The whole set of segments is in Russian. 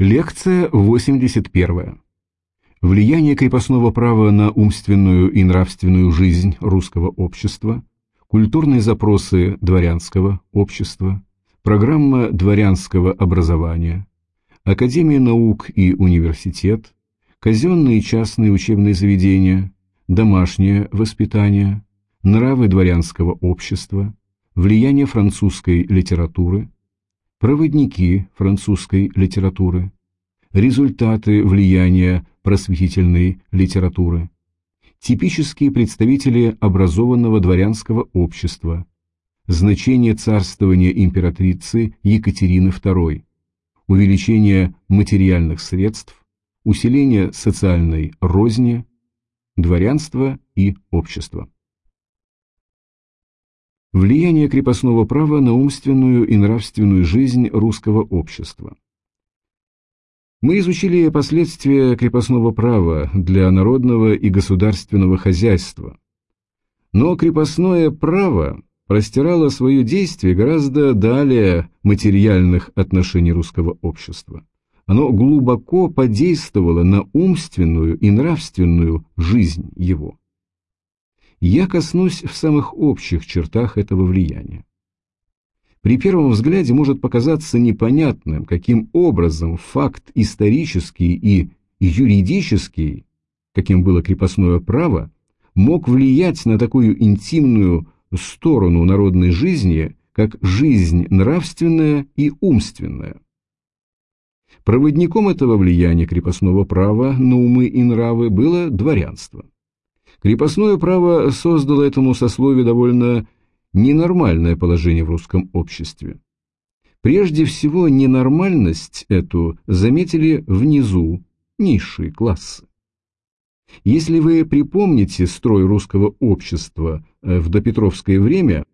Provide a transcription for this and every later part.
Лекция 81. Влияние крепостного права на умственную и нравственную жизнь русского общества, культурные запросы дворянского общества, программа дворянского образования, Академия наук и университет, казенные и частные учебные заведения, домашнее воспитание, нравы дворянского общества, влияние французской литературы, проводники французской литературы, результаты влияния просветительной литературы, типические представители образованного дворянского общества, значение царствования императрицы Екатерины II, увеличение материальных средств, усиление социальной розни, дворянство и общество. Влияние крепостного права на умственную и нравственную жизнь русского общества. Мы изучили последствия крепостного права для народного и государственного хозяйства. Но крепостное право простирало свое действие гораздо далее материальных отношений русского общества. Оно глубоко подействовало на умственную и нравственную жизнь его я коснусь в самых общих чертах этого влияния. При первом взгляде может показаться непонятным, каким образом факт исторический и юридический, каким было крепостное право, мог влиять на такую интимную сторону народной жизни, как жизнь нравственная и умственная. Проводником этого влияния крепостного права на умы и нравы было дворянство. Крепостное право создало этому сословию довольно ненормальное положение в русском обществе. Прежде всего, ненормальность эту заметили внизу низшие классы. Если вы припомните строй русского общества э, в допетровское время,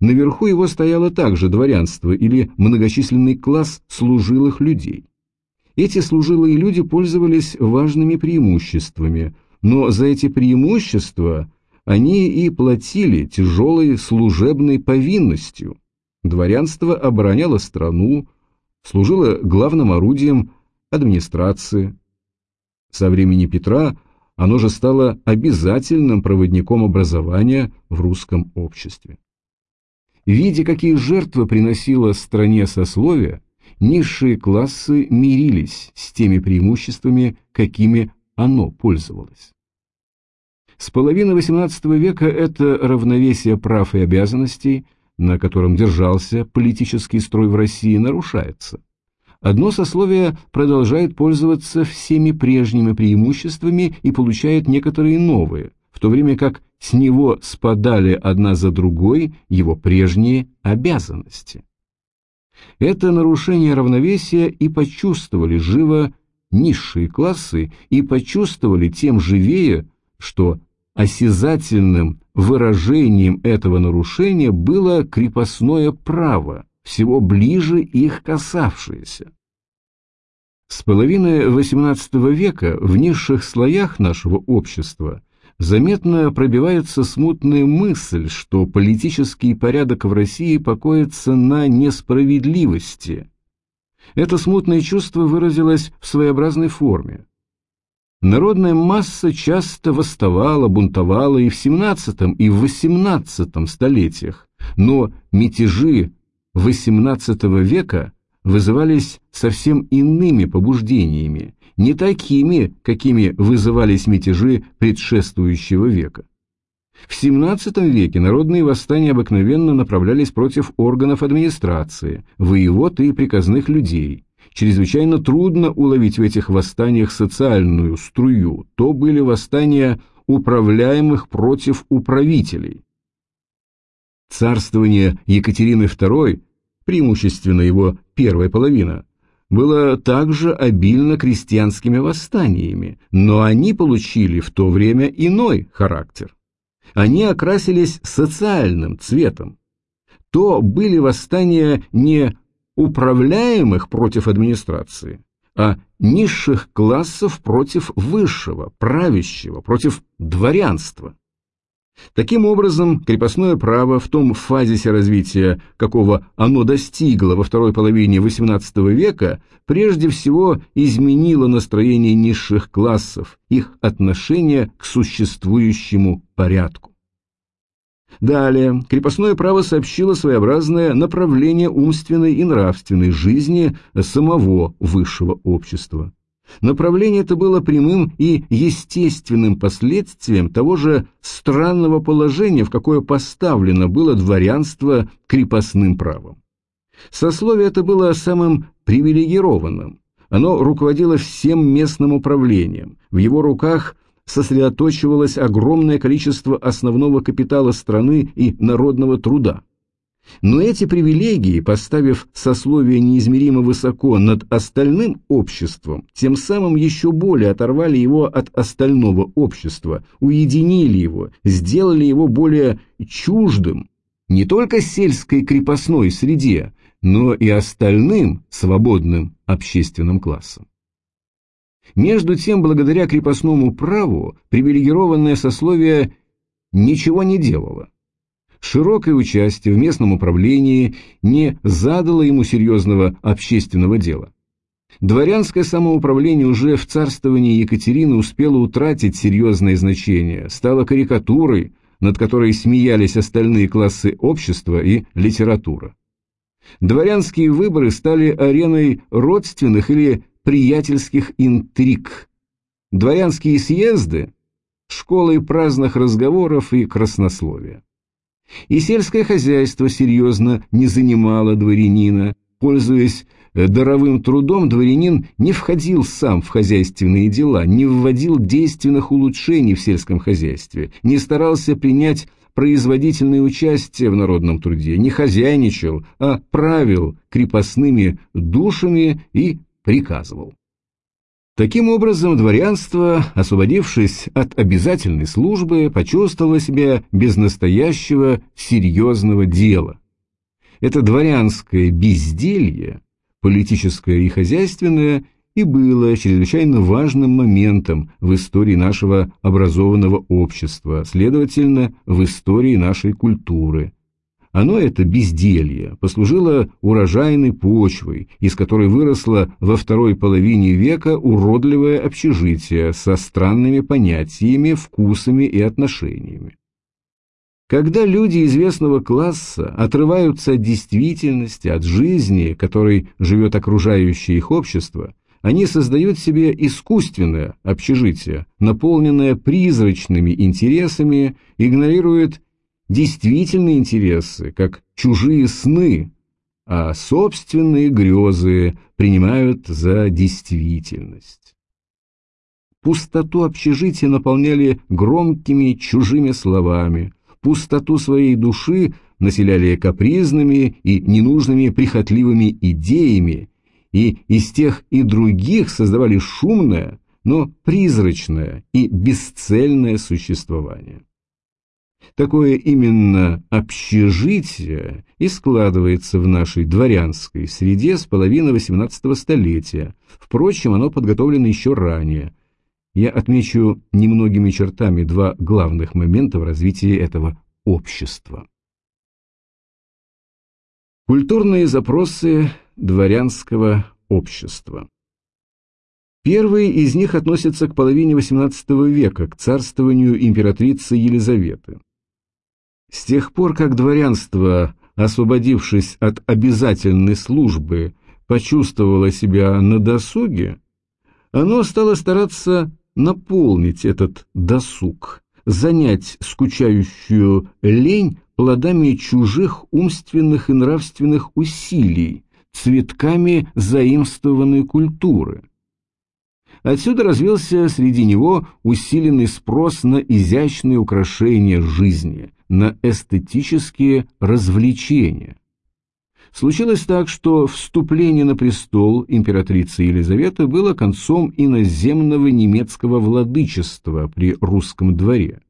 наверху его стояло также дворянство или многочисленный класс служилых людей. Эти служилые люди пользовались важными преимуществами – но за эти преимущества они и платили тяжелой служебной повинностью. Дворянство обороняло страну, служило главным орудием администрации. Со времени Петра оно же стало обязательным проводником образования в русском обществе. Видя, какие жертвы приносило стране сословие, низшие классы мирились с теми преимуществами, какими оно пользовалось. С половины XVIII века это равновесие прав и обязанностей, на котором держался политический строй в России, нарушается. Одно сословие продолжает пользоваться всеми прежними преимуществами и получает некоторые новые, в то время как с него спадали одна за другой его прежние обязанности. Это нарушение равновесия и почувствовали живо низшие классы и почувствовали тем живее, что осязательным выражением этого нарушения было крепостное право, всего ближе их касавшееся. С половины XVIII века в низших слоях нашего общества заметно пробивается смутная мысль, что политический порядок в России покоится на несправедливости. Это смутное чувство выразилось в своеобразной форме. Народная масса часто восставала, бунтовала и в XVII, и в XVIII столетиях, но мятежи XVIII века вызывались совсем иными побуждениями, не такими, какими вызывались мятежи предшествующего века. В XVII веке народные восстания обыкновенно направлялись против органов администрации, воевод и приказных людей, чрезвычайно трудно уловить в этих восстаниях социальную струю, то были восстания управляемых против управителей. Царствование Екатерины II, преимущественно его первая половина, было также обильно крестьянскими восстаниями, но они получили в то время иной характер. Они окрасились социальным цветом. То были восстания не управляемых против администрации, а низших классов против высшего, правящего, против дворянства. Таким образом, крепостное право в том фазисе развития, какого оно достигло во второй половине XVIII века, прежде всего изменило настроение низших классов, их отношение к существующему порядку. Далее, крепостное право сообщило своеобразное направление умственной и нравственной жизни самого высшего общества. Направление это было прямым и естественным последствием того же странного положения, в какое поставлено было дворянство крепостным правом. Сословие это было самым привилегированным. Оно руководило всем местным управлением. В его руках сосредоточивалось огромное количество основного капитала страны и народного труда. Но эти привилегии, поставив сословие неизмеримо высоко над остальным обществом, тем самым еще более оторвали его от остального общества, уединили его, сделали его более чуждым не только сельской крепостной среде, но и остальным свободным общественным классам. Между тем, благодаря крепостному праву, привилегированное сословие ничего не делало широкое участие в местном управлении не задало ему серьезного общественного дела. Дворянское самоуправление уже в царствовании Екатерины успело утратить серьезное значение, стало карикатурой, над которой смеялись остальные классы общества и литература. Дворянские выборы стали ареной родственных или приятельских интриг. Дворянские съезды – школой праздных разговоров и краснословия. И сельское хозяйство серьезно не занимало дворянина. Пользуясь э, даровым трудом, дворянин не входил сам в хозяйственные дела, не вводил действенных улучшений в сельском хозяйстве, не старался принять производительное участие в народном труде, не хозяйничал, а правил крепостными душами и приказывал. Таким образом, дворянство, освободившись от обязательной службы, почувствовало себя без настоящего серьезного дела. Это дворянское безделье, политическое и хозяйственное, и было чрезвычайно важным моментом в истории нашего образованного общества, следовательно, в истории нашей культуры, оно, это безделье, послужило урожайной почвой, из которой выросло во второй половине века уродливое общежитие со странными понятиями, вкусами и отношениями. Когда люди известного класса отрываются от действительности, от жизни, которой живет окружающее их общество, они создают себе искусственное общежитие, наполненное призрачными интересами, игнорируют действительные интересы, как чужие сны, а собственные грезы принимают за действительность. Пустоту общежития наполняли громкими чужими словами, пустоту своей души населяли капризными и ненужными прихотливыми идеями, и из тех и других создавали шумное, но призрачное и бесцельное существование. Такое именно общежитие и складывается в нашей дворянской среде с половины XVIII столетия. Впрочем, оно подготовлено еще ранее. Я отмечу немногими чертами два главных момента в развитии этого общества. Культурные запросы дворянского общества. Первый из них относится к половине XVIII века, к царствованию императрицы Елизаветы. С тех пор, как дворянство, освободившись от обязательной службы, почувствовало себя на досуге, оно стало стараться наполнить этот досуг, занять скучающую лень плодами чужих умственных и нравственных усилий, цветками заимствованной культуры. Отсюда развился среди него усиленный спрос на изящные украшения жизни, на эстетические развлечения. Случилось так, что вступление на престол императрицы Елизаветы было концом иноземного немецкого владычества при русском дворе.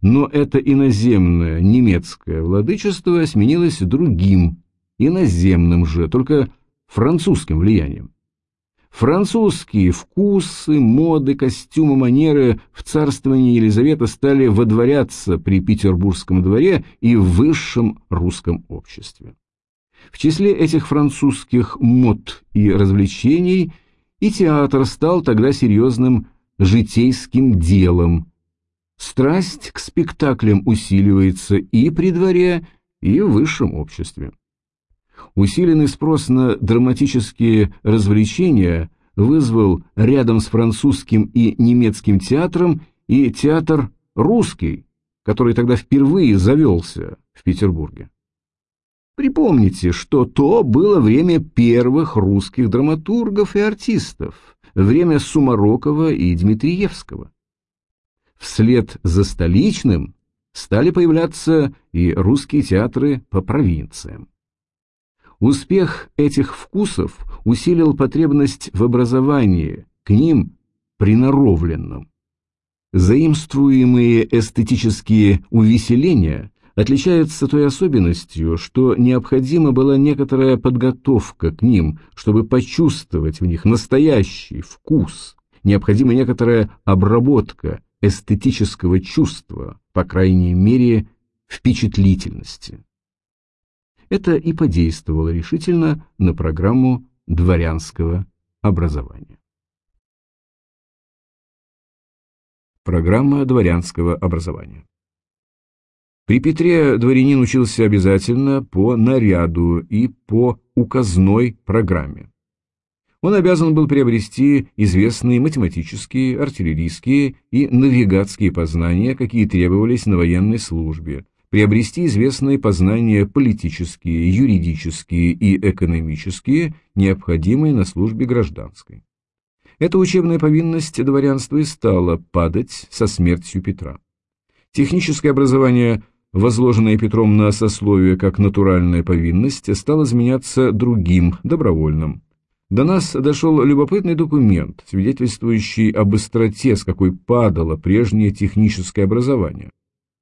Но это иноземное немецкое владычество сменилось другим, иноземным же, только французским влиянием. Французские вкусы, моды, костюмы, манеры в царствовании Елизаветы стали водворяться при Петербургском дворе и в высшем русском обществе. В числе этих французских мод и развлечений и театр стал тогда серьезным житейским делом. Страсть к спектаклям усиливается и при дворе, и в высшем обществе. Усиленный спрос на драматические развлечения вызвал рядом с французским и немецким театром и театр русский, который тогда впервые завелся в Петербурге. Припомните, что то было время первых русских драматургов и артистов, время Сумарокова и Дмитриевского. Вслед за столичным стали появляться и русские театры по провинциям. Успех этих вкусов усилил потребность в образовании, к ним приноровленном. Заимствуемые эстетические увеселения отличаются той особенностью, что необходима была некоторая подготовка к ним, чтобы почувствовать в них настоящий вкус, необходима некоторая обработка эстетического чувства, по крайней мере, впечатлительности. Это и подействовало решительно на программу дворянского образования. Программа дворянского образования при Петре дворянин учился обязательно по наряду и по указной программе. Он обязан был приобрести известные математические, артиллерийские и навигатские познания, какие требовались на военной службе, приобрести известные познания политические, юридические и экономические, необходимые на службе гражданской. Эта учебная повинность дворянства и стала падать со смертью Петра. Техническое образование – возложенное Петром на сословие как натуральная повинность, стало изменяться другим, добровольным. До нас дошел любопытный документ, свидетельствующий об быстроте, с какой падало прежнее техническое образование.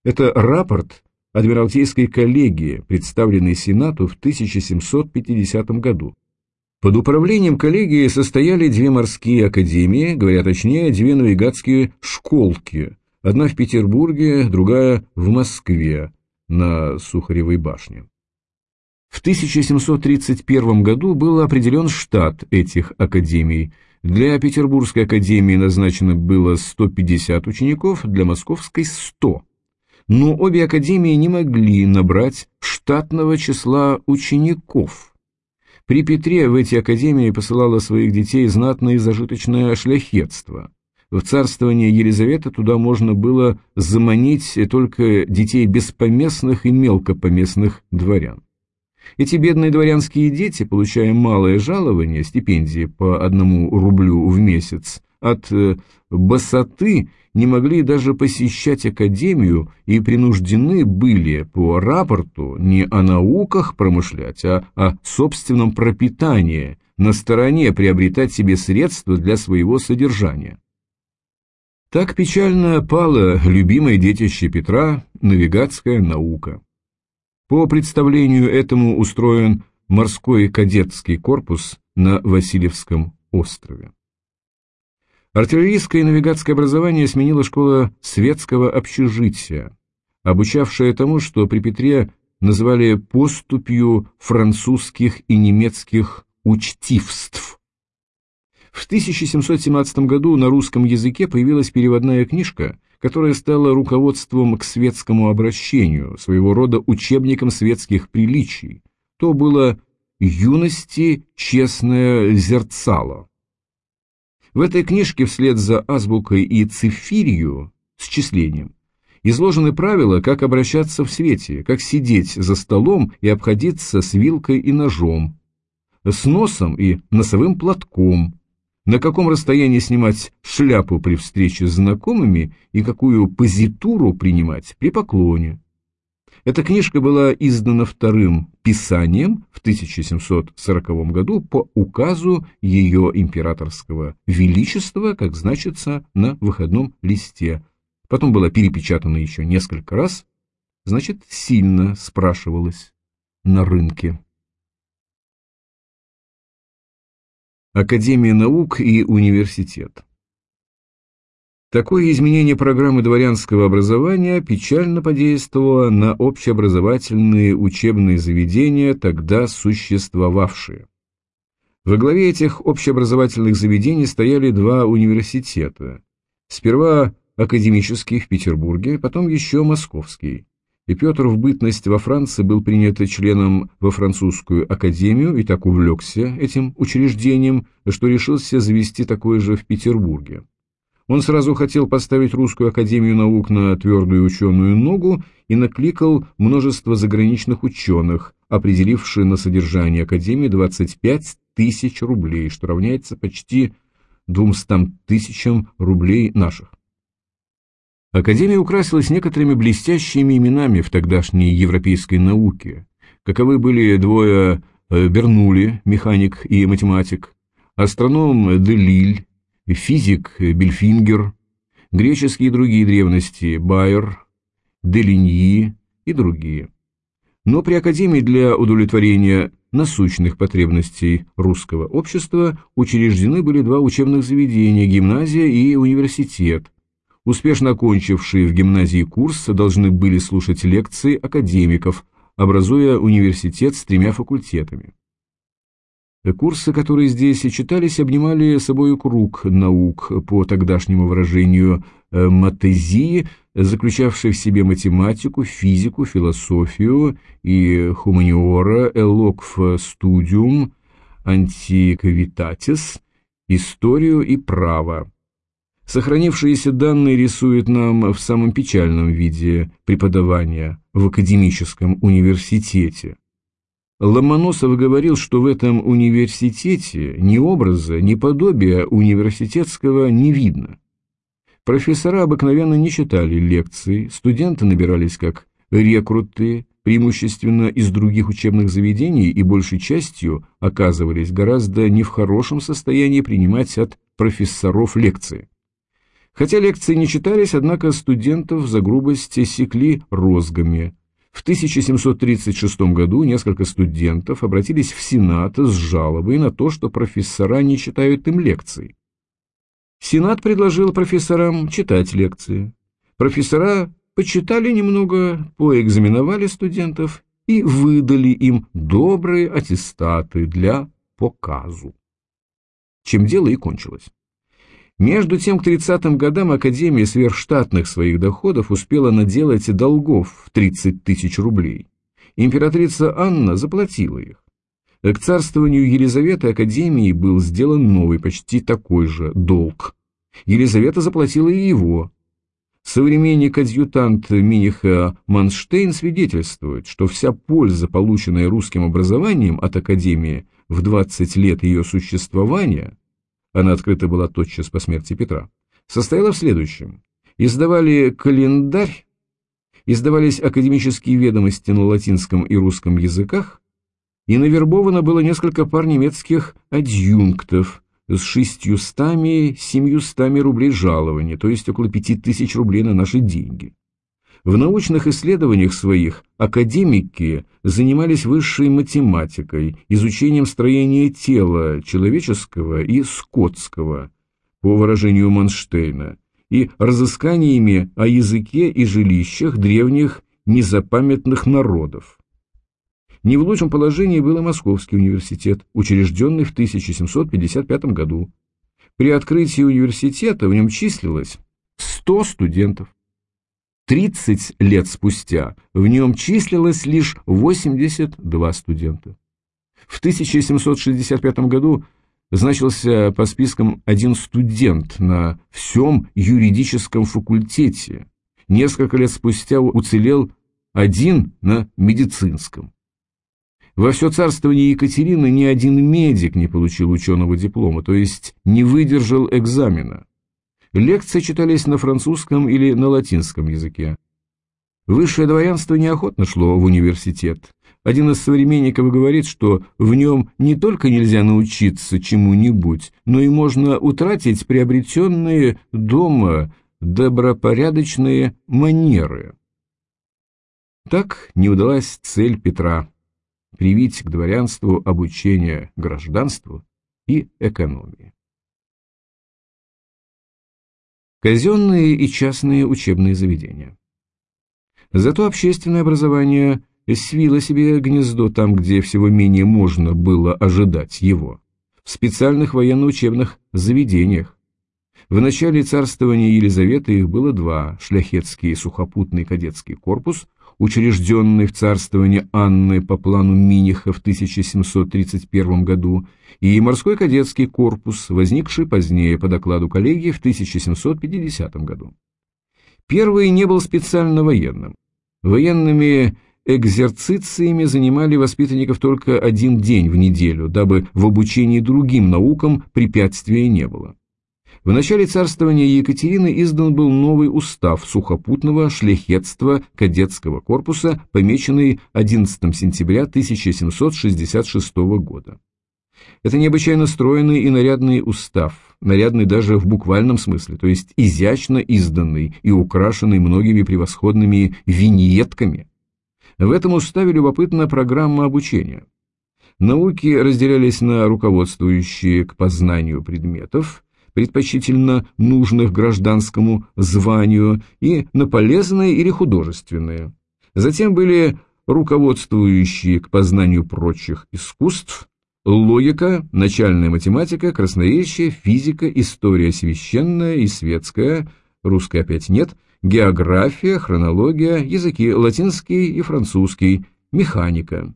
Это рапорт Адмиралтейской коллегии, представленный Сенату в 1750 году. Под управлением коллегии состояли две морские академии, говоря точнее, две навигатские школки – Одна в Петербурге, другая в Москве, на Сухаревой башне. В 1731 году был определен штат этих академий. Для Петербургской академии назначено было 150 учеников, для Московской – 100. Но обе академии не могли набрать штатного числа учеников. При Петре в эти академии посылало своих детей знатное и зажиточное шляхетство. В царствование Елизаветы туда можно было заманить только детей беспоместных и мелкопоместных дворян. Эти бедные дворянские дети, получая малое жалование, стипендии по одному рублю в месяц, от э, босоты не могли даже посещать академию и принуждены были по рапорту не о науках промышлять, а о собственном пропитании, на стороне приобретать себе средства для своего содержания. Так печально пала любимое детище Петра – навигатская наука. По представлению этому устроен морской кадетский корпус на Васильевском острове. Артиллерийское и навигатское образование сменила школа светского общежития, обучавшая тому, что при Петре называли поступью французских и немецких учтивств, в 1717 году на русском языке появилась переводная книжка, которая стала руководством к светскому обращению, своего рода учебником светских приличий. То было «Юности честное зерцало». В этой книжке вслед за азбукой и цифирью, счислением, изложены правила, как обращаться в свете, как сидеть за столом и обходиться с вилкой и ножом, с носом и носовым платком, на каком расстоянии снимать шляпу при встрече с знакомыми и какую позитуру принимать при поклоне. Эта книжка была издана вторым писанием в 1740 году по указу ее императорского величества, как значится на выходном листе. Потом была перепечатана еще несколько раз, значит, сильно спрашивалась на рынке. Академия наук и университет. Такое изменение программы дворянского образования печально подействовало на общеобразовательные учебные заведения, тогда существовавшие. Во главе этих общеобразовательных заведений стояли два университета. Сперва академический в Петербурге, потом еще московский и Петр в бытность во Франции был принят членом во французскую академию и так увлекся этим учреждением, что решился завести такое же в Петербурге. Он сразу хотел поставить русскую академию наук на твердую ученую ногу и накликал множество заграничных ученых, определившие на содержание академии 25 тысяч рублей, что равняется почти 200 тысячам рублей наших. Академия украсилась некоторыми блестящими именами в тогдашней европейской науке. Каковы были двое э, Бернули, механик и математик, астроном Делиль, физик Бельфингер, греческие и другие древности Байер, Делиньи и другие. Но при Академии для удовлетворения насущных потребностей русского общества учреждены были два учебных заведения – гимназия и университет, Успешно окончившие в гимназии курс должны были слушать лекции академиков, образуя университет с тремя факультетами. Курсы, которые здесь читались, обнимали собой круг наук, по тогдашнему выражению э, матезии, заключавший в себе математику, физику, философию и хуманиора, элокв студиум, антиквитатис, историю и право. Сохранившиеся данные рисуют нам в самом печальном виде преподавания в академическом университете. Ломоносов говорил, что в этом университете ни образа, ни подобия университетского не видно. Профессора обыкновенно не читали лекции, студенты набирались как рекруты, преимущественно из других учебных заведений и большей частью оказывались гораздо не в хорошем состоянии принимать от профессоров лекции. Хотя лекции не читались, однако студентов за грубость секли розгами. В 1736 году несколько студентов обратились в Сенат с жалобой на то, что профессора не читают им лекции. Сенат предложил профессорам читать лекции. Профессора почитали немного, поэкзаменовали студентов и выдали им добрые аттестаты для показу. Чем дело и кончилось. Между тем, к 30-м годам Академия сверхштатных своих доходов успела наделать долгов в 30 тысяч рублей. Императрица Анна заплатила их. К царствованию Елизаветы Академии был сделан новый, почти такой же, долг. Елизавета заплатила и его. Современник-адъютант Миниха Манштейн свидетельствует, что вся польза, полученная русским образованием от Академии в 20 лет ее существования – она открыта была тотчас по смерти Петра, состояла в следующем. Издавали календарь, издавались академические ведомости на латинском и русском языках, и навербовано было несколько пар немецких адъюнктов с шестьюстами-семьюстами рублей жалования, то есть около пяти тысяч рублей на наши деньги. В научных исследованиях своих академики занимались высшей математикой, изучением строения тела человеческого и скотского, по выражению Манштейна, и разысканиями о языке и жилищах древних незапамятных народов. Не в лучшем положении был и Московский университет, учрежденный в 1755 году. При открытии университета в нем числилось 100 студентов. 30 лет спустя в нем числилось лишь 82 студента. В 1765 году значился по спискам один студент на всем юридическом факультете. Несколько лет спустя уцелел один на медицинском. Во все царствование Екатерины ни один медик не получил ученого диплома, то есть не выдержал экзамена. Лекции читались на французском или на латинском языке. Высшее дворянство неохотно шло в университет. Один из современников говорит, что в нем не только нельзя научиться чему-нибудь, но и можно утратить приобретенные дома добропорядочные манеры. Так не удалась цель Петра – привить к дворянству обучение гражданству и экономии. Казенные и частные учебные заведения. Зато общественное образование свило себе гнездо там, где всего менее можно было ожидать его, в специальных военно-учебных заведениях, в начале царствования Елизаветы их было два – шляхетский сухопутный кадетский корпус, учрежденный в царствование Анны по плану Миниха в 1731 году, и морской кадетский корпус, возникший позднее по докладу коллегии в 1750 году. Первый не был специально военным. Военными экзерцициями занимали воспитанников только один день в неделю, дабы в обучении другим наукам препятствия не было. В начале царствования Екатерины издан был новый устав сухопутного шляхетства кадетского корпуса, помеченный 11 сентября 1766 года. Это необычайно стройный и нарядный устав, нарядный даже в буквальном смысле, то есть изящно изданный и украшенный многими превосходными виньетками. В этом уставе любопытна программа обучения. Науки разделялись на руководствующие к познанию предметов, предпочтительно нужных гражданскому званию, и на полезные или художественные. Затем были руководствующие к познанию прочих искусств, логика, начальная математика, красноречие, физика, история священная и светская, русской опять нет, география, хронология, языки латинский и французский, механика.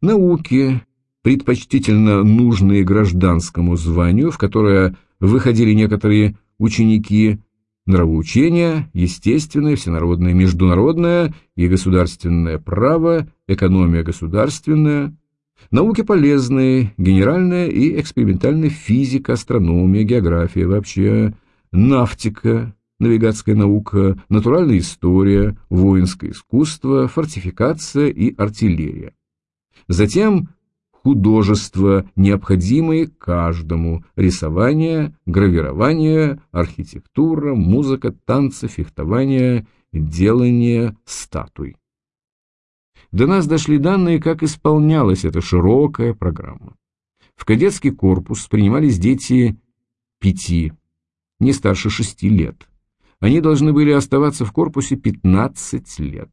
Науки, предпочтительно нужные гражданскому званию, в которое выходили некоторые ученики нравоучения, естественное, всенародное, международное и государственное право, экономия государственная, науки полезные, генеральная и экспериментальная физика, астрономия, география, вообще нафтика, навигатская наука, натуральная история, воинское искусство, фортификация и артиллерия. Затем художества, необходимые каждому, рисование, гравирование, архитектура, музыка, танцы, фехтование, делание статуй. До нас дошли данные, как исполнялась эта широкая программа. В кадетский корпус принимались дети пяти, не старше шести лет. Они должны были оставаться в корпусе 15 лет,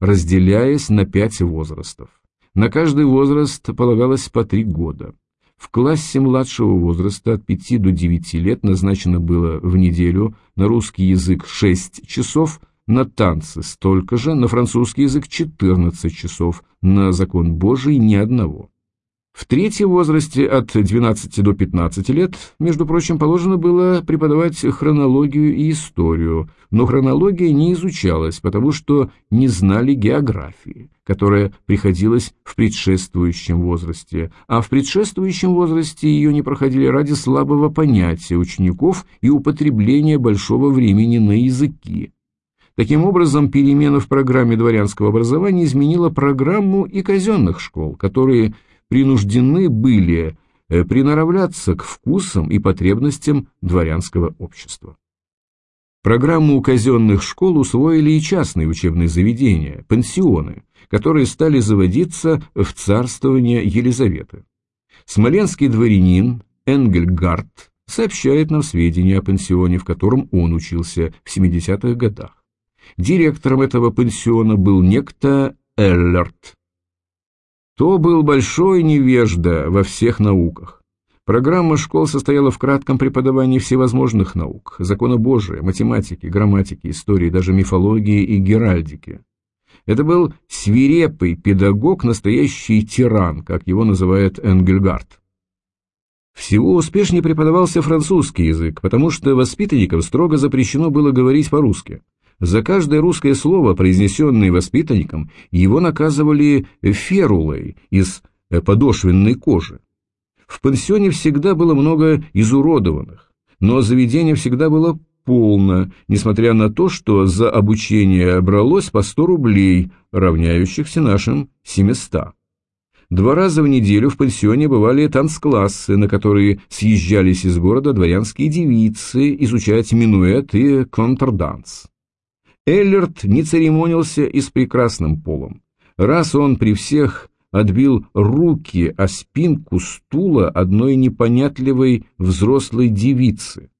разделяясь на пять возрастов. На каждый возраст полагалось по три года. В классе младшего возраста от 5 до 9 лет назначено было в неделю на русский язык 6 часов, на танцы столько же, на французский язык 14 часов, на закон Божий ни одного. В третьем возрасте от 12 до 15 лет, между прочим, положено было преподавать хронологию и историю, но хронология не изучалась, потому что не знали географии, которая приходилась в предшествующем возрасте, а в предшествующем возрасте ее не проходили ради слабого понятия учеников и употребления большого времени на языки. Таким образом, перемена в программе дворянского образования изменила программу и казенных школ, которые – принуждены были э, приноравляться к вкусам и потребностям дворянского общества. Программу казенных школ усвоили и частные учебные заведения, пансионы, которые стали заводиться в царствование Елизаветы. Смоленский дворянин Энгельгард сообщает нам сведения о пансионе, в котором он учился в 70-х годах. Директором этого пансиона был некто Эллерт, то был большой невежда во всех науках. Программа школ состояла в кратком преподавании всевозможных наук, закона Божия, математики, грамматики, истории, даже мифологии и геральдики. Это был свирепый педагог, настоящий тиран, как его называет Энгельгард. Всего успешнее преподавался французский язык, потому что воспитанникам строго запрещено было говорить по-русски. За каждое русское слово, произнесенное воспитанником, его наказывали ферулой из э, подошвенной кожи. В пансионе всегда было много изуродованных, но заведение всегда было полно, несмотря на то, что за обучение бралось по 100 рублей, равняющихся нашим 700. Два раза в неделю в пансионе бывали танцклассы, на которые съезжались из города дворянские девицы изучать минуэт и контрданс. Эллерт не церемонился и с прекрасным полом. Раз он при всех отбил руки о спинку стула одной непонятливой взрослой девицы.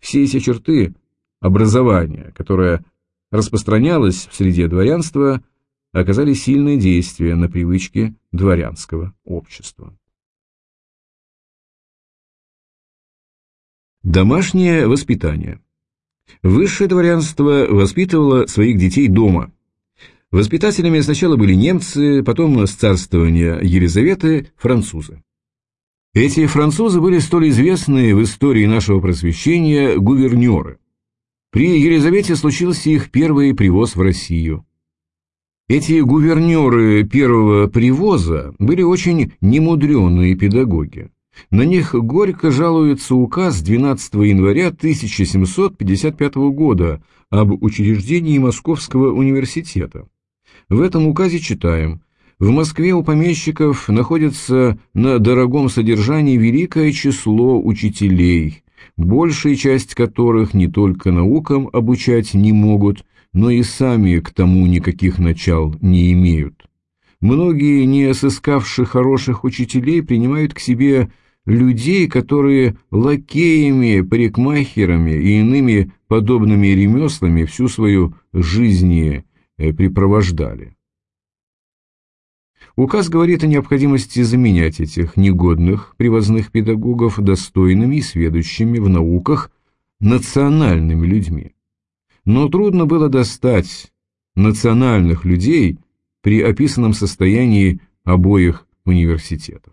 Все эти черты образования, которое распространялось в среде дворянства, оказали сильное действие на привычки дворянского общества. Домашнее воспитание Высшее дворянство воспитывало своих детей дома. Воспитателями сначала были немцы, потом с царствования Елизаветы – французы. Эти французы были столь известные в истории нашего просвещения гувернеры. При Елизавете случился их первый привоз в Россию. Эти гувернеры первого привоза были очень немудренные педагоги. На них горько жалуется указ 12 января 1755 года об учреждении Московского университета. В этом указе читаем «В Москве у помещиков находится на дорогом содержании великое число учителей, большая часть которых не только наукам обучать не могут, но и сами к тому никаких начал не имеют. Многие, не сыскавши хороших учителей, принимают к себе людей, которые лакеями, парикмахерами и иными подобными ремеслами всю свою жизнь э, припровождали. Указ говорит о необходимости заменять этих негодных привозных педагогов достойными и сведущими в науках национальными людьми. Но трудно было достать национальных людей при описанном состоянии обоих университетов.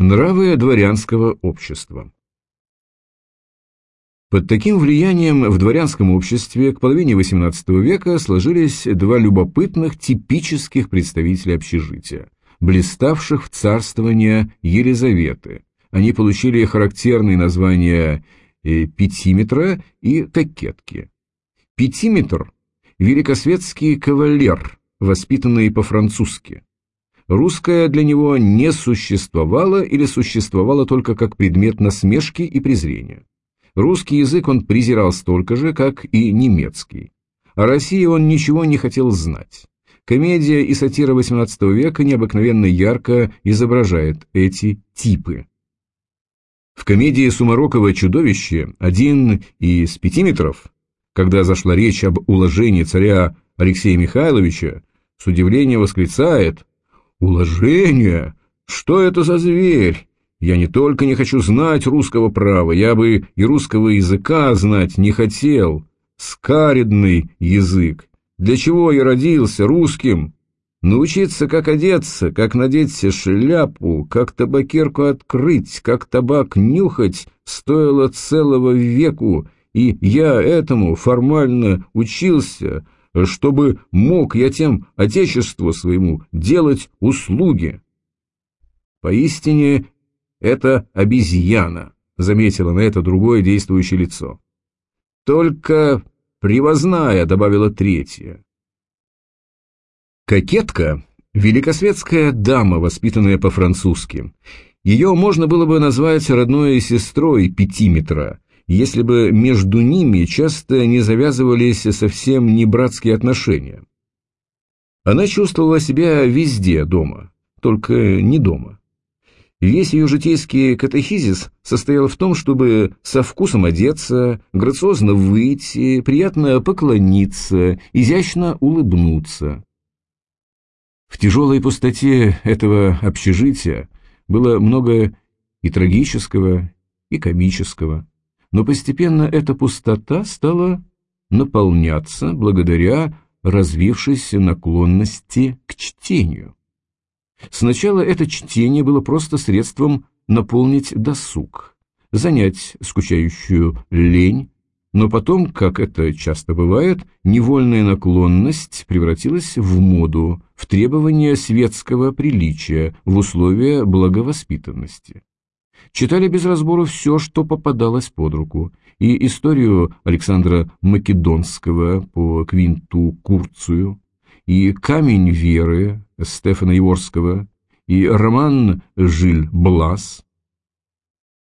Нравы дворянского общества Под таким влиянием в дворянском обществе к половине XVIII века сложились два любопытных типических представителя общежития, блиставших в царствование Елизаветы. Они получили характерные названия э, пятиметра и кокетки. Пятиметр – великосветский кавалер, воспитанный по-французски русское для него не существовало или существовало только как предмет насмешки и презрения. Русский язык он презирал столько же, как и немецкий. О России он ничего не хотел знать. Комедия и сатира XVIII века необыкновенно ярко изображает эти типы. В комедии Сумарокова «Чудовище» один из пятиметров, когда зашла речь об уложении царя Алексея Михайловича, с удивлением восклицает Уложение? Что это за зверь? Я не только не хочу знать русского права, я бы и русского языка знать не хотел. Скаридный язык. Для чего я родился русским? Научиться, как одеться, как надеть шляпу, как табакерку открыть, как табак нюхать, стоило целого веку, и я этому формально учился, чтобы мог я тем Отечеству своему делать услуги. Поистине, это обезьяна, заметила на это другое действующее лицо. Только привозная, добавила третья. Кокетка – великосветская дама, воспитанная по-французски. Ее можно было бы назвать родной сестрой пятиметра, если бы между ними часто не завязывались совсем не братские отношения. Она чувствовала себя везде дома, только не дома. Весь ее житейский катехизис состоял в том, чтобы со вкусом одеться, грациозно выйти, приятно поклониться, изящно улыбнуться. В тяжелой пустоте этого общежития было много и трагического, и комического но постепенно эта пустота стала наполняться благодаря развившейся наклонности к чтению. Сначала это чтение было просто средством наполнить досуг, занять скучающую лень, но потом, как это часто бывает, невольная наклонность превратилась в моду, в требование светского приличия, в условия благовоспитанности читали без разбора все, что попадалось под руку, и историю Александра Македонского по Квинту Курцию, и «Камень веры» Стефана Иворского, и роман «Жиль Блас».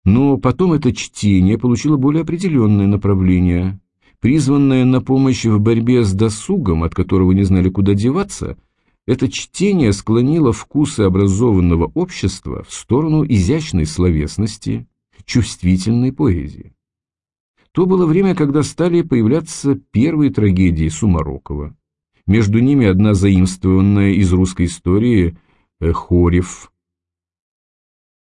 Но потом это чтение получило более определенное направление. призванное на помощь в борьбе с досугом, от которого не знали, куда деваться, это чтение склонило вкусы образованного общества в сторону изящной словесности, чувствительной поэзии. То было время, когда стали появляться первые трагедии Сумарокова. Между ними одна заимствованная из русской истории Хорев.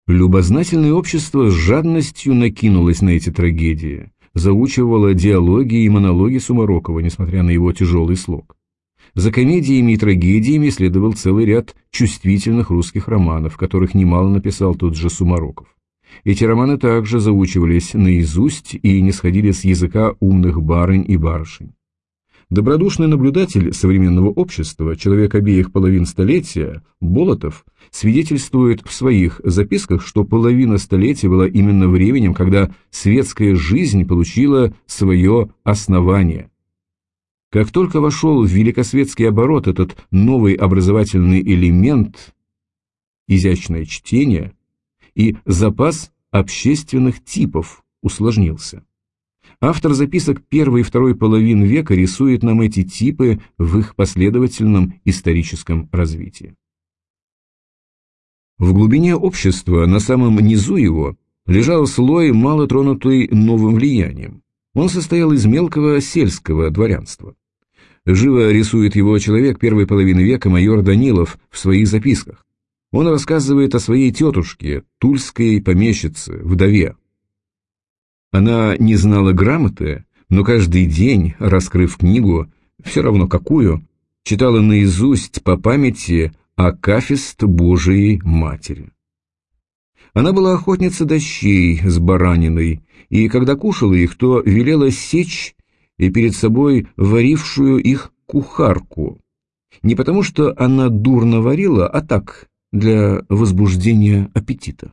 Любознательное общество с жадностью накинулось на эти трагедии, заучивало диалоги и монологи Сумарокова, несмотря на его тяжелый слог. За комедиями и трагедиями следовал целый ряд чувствительных русских романов, которых немало написал тот же Сумароков. Эти романы также заучивались наизусть и не сходили с языка умных барынь и барышень. Добродушный наблюдатель современного общества, человек обеих половин столетия, Болотов, свидетельствует в своих записках, что половина столетия была именно временем, когда светская жизнь получила свое основание. Как только вошел в великосветский оборот этот новый образовательный элемент, изящное чтение, и запас общественных типов усложнился. Автор записок первой и второй половин века рисует нам эти типы в их последовательном историческом развитии. В глубине общества, на самом низу его, лежал слой, мало тронутый новым влиянием. Он состоял из мелкого сельского дворянства. Живо рисует его человек первой половины века майор Данилов в своих записках. Он рассказывает о своей тетушке, тульской помещице, вдове. Она не знала грамоты, но каждый день, раскрыв книгу, все равно какую, читала наизусть по памяти Акафист Божией Матери. Она была охотница дощей с бараниной, и когда кушала их, то велела сечь и перед собой варившую их кухарку. Не потому, что она дурно варила, а так, для возбуждения аппетита.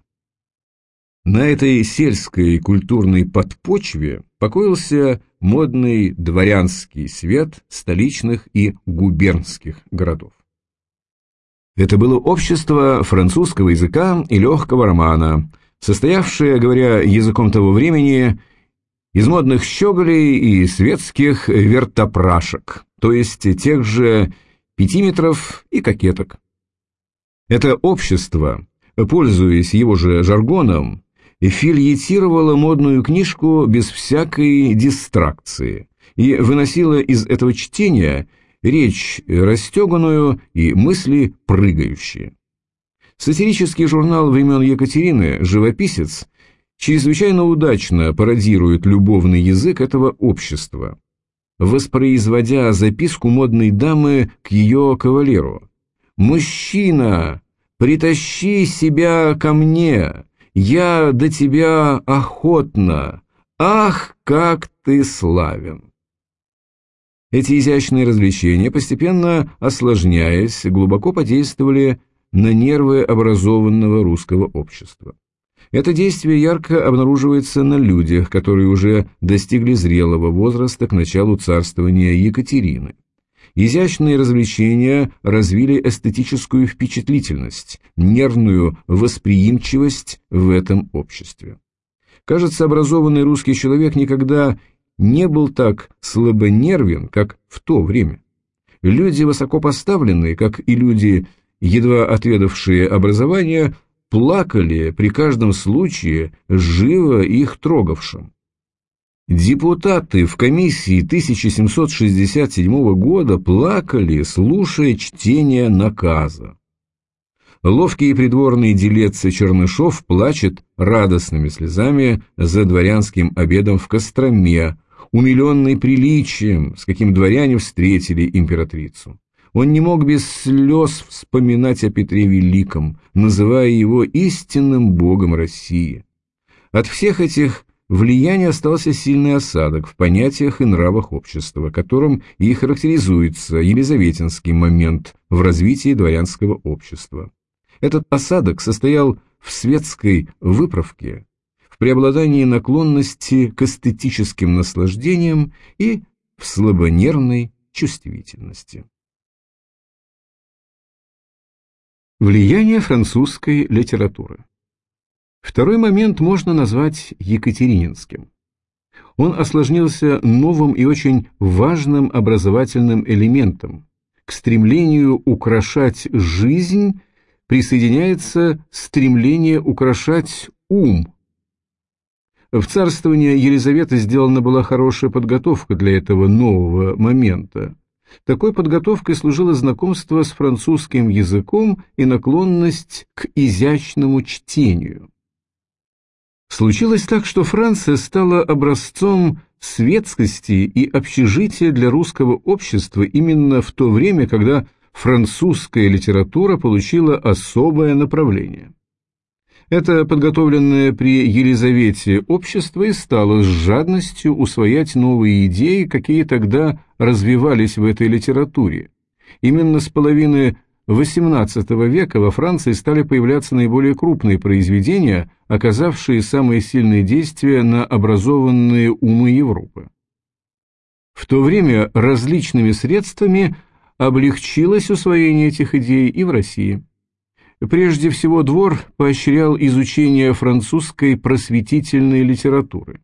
На этой сельской культурной подпочве покоился модный дворянский свет столичных и губернских городов. Это было общество французского языка и легкого романа, состоявшее, говоря языком того времени, из модных щеголей и светских вертопрашек, то есть тех же пятиметров и кокеток. Это общество, пользуясь его же жаргоном, фильетировало модную книжку без всякой дистракции и выносило из этого чтения речь растеганную и мысли прыгающие. Сатирический журнал времен Екатерины «Живописец» чрезвычайно удачно пародирует любовный язык этого общества, воспроизводя записку модной дамы к ее кавалеру. «Мужчина, притащи себя ко мне, я до тебя охотно, ах, как ты славен!» Эти изящные развлечения, постепенно осложняясь, глубоко подействовали на нервы образованного русского общества. Это действие ярко обнаруживается на людях, которые уже достигли зрелого возраста к началу царствования Екатерины. Изящные развлечения развили эстетическую впечатлительность, нервную восприимчивость в этом обществе. Кажется, образованный русский человек никогда не был так слабонервен, как в то время. Люди высокопоставленные, как и люди, едва отведавшие образование, плакали при каждом случае, живо их трогавшим. Депутаты в комиссии 1767 года плакали, слушая чтение наказа. Ловкий придворный делец Чернышов плачет радостными слезами за дворянским обедом в Костроме, умиленный приличием, с каким дворяне встретили императрицу. Он не мог без слез вспоминать о Петре Великом, называя его истинным богом России. От всех этих влияний остался сильный осадок в понятиях и нравах общества, которым и характеризуется елизаветинский момент в развитии дворянского общества. Этот осадок состоял в светской выправке, в преобладании наклонности к эстетическим наслаждениям и в слабонервной чувствительности. Влияние французской литературы. Второй момент можно назвать екатерининским. он осложнился новым и очень важным образовательным элементом. К стремлению украшать жизнь присоединяется стремление украшать ум. В царствовании Елизаветы сделана была хорошая подготовка для этого нового момента. Такой подготовкой служило знакомство с французским языком и наклонность к изящному чтению. Случилось так, что Франция стала образцом светскости и общежития для русского общества именно в то время, когда французская литература получила особое направление. Это подготовленное при Елизавете общество и стало с жадностью усвоять новые идеи, какие тогда развивались в этой литературе. Именно с половины XVIII века во Франции стали появляться наиболее крупные произведения, оказавшие самые сильные действия на образованные умы Европы. В то время различными средствами облегчилось усвоение этих идей и в России. Прежде всего, двор поощрял изучение французской просветительной литературы.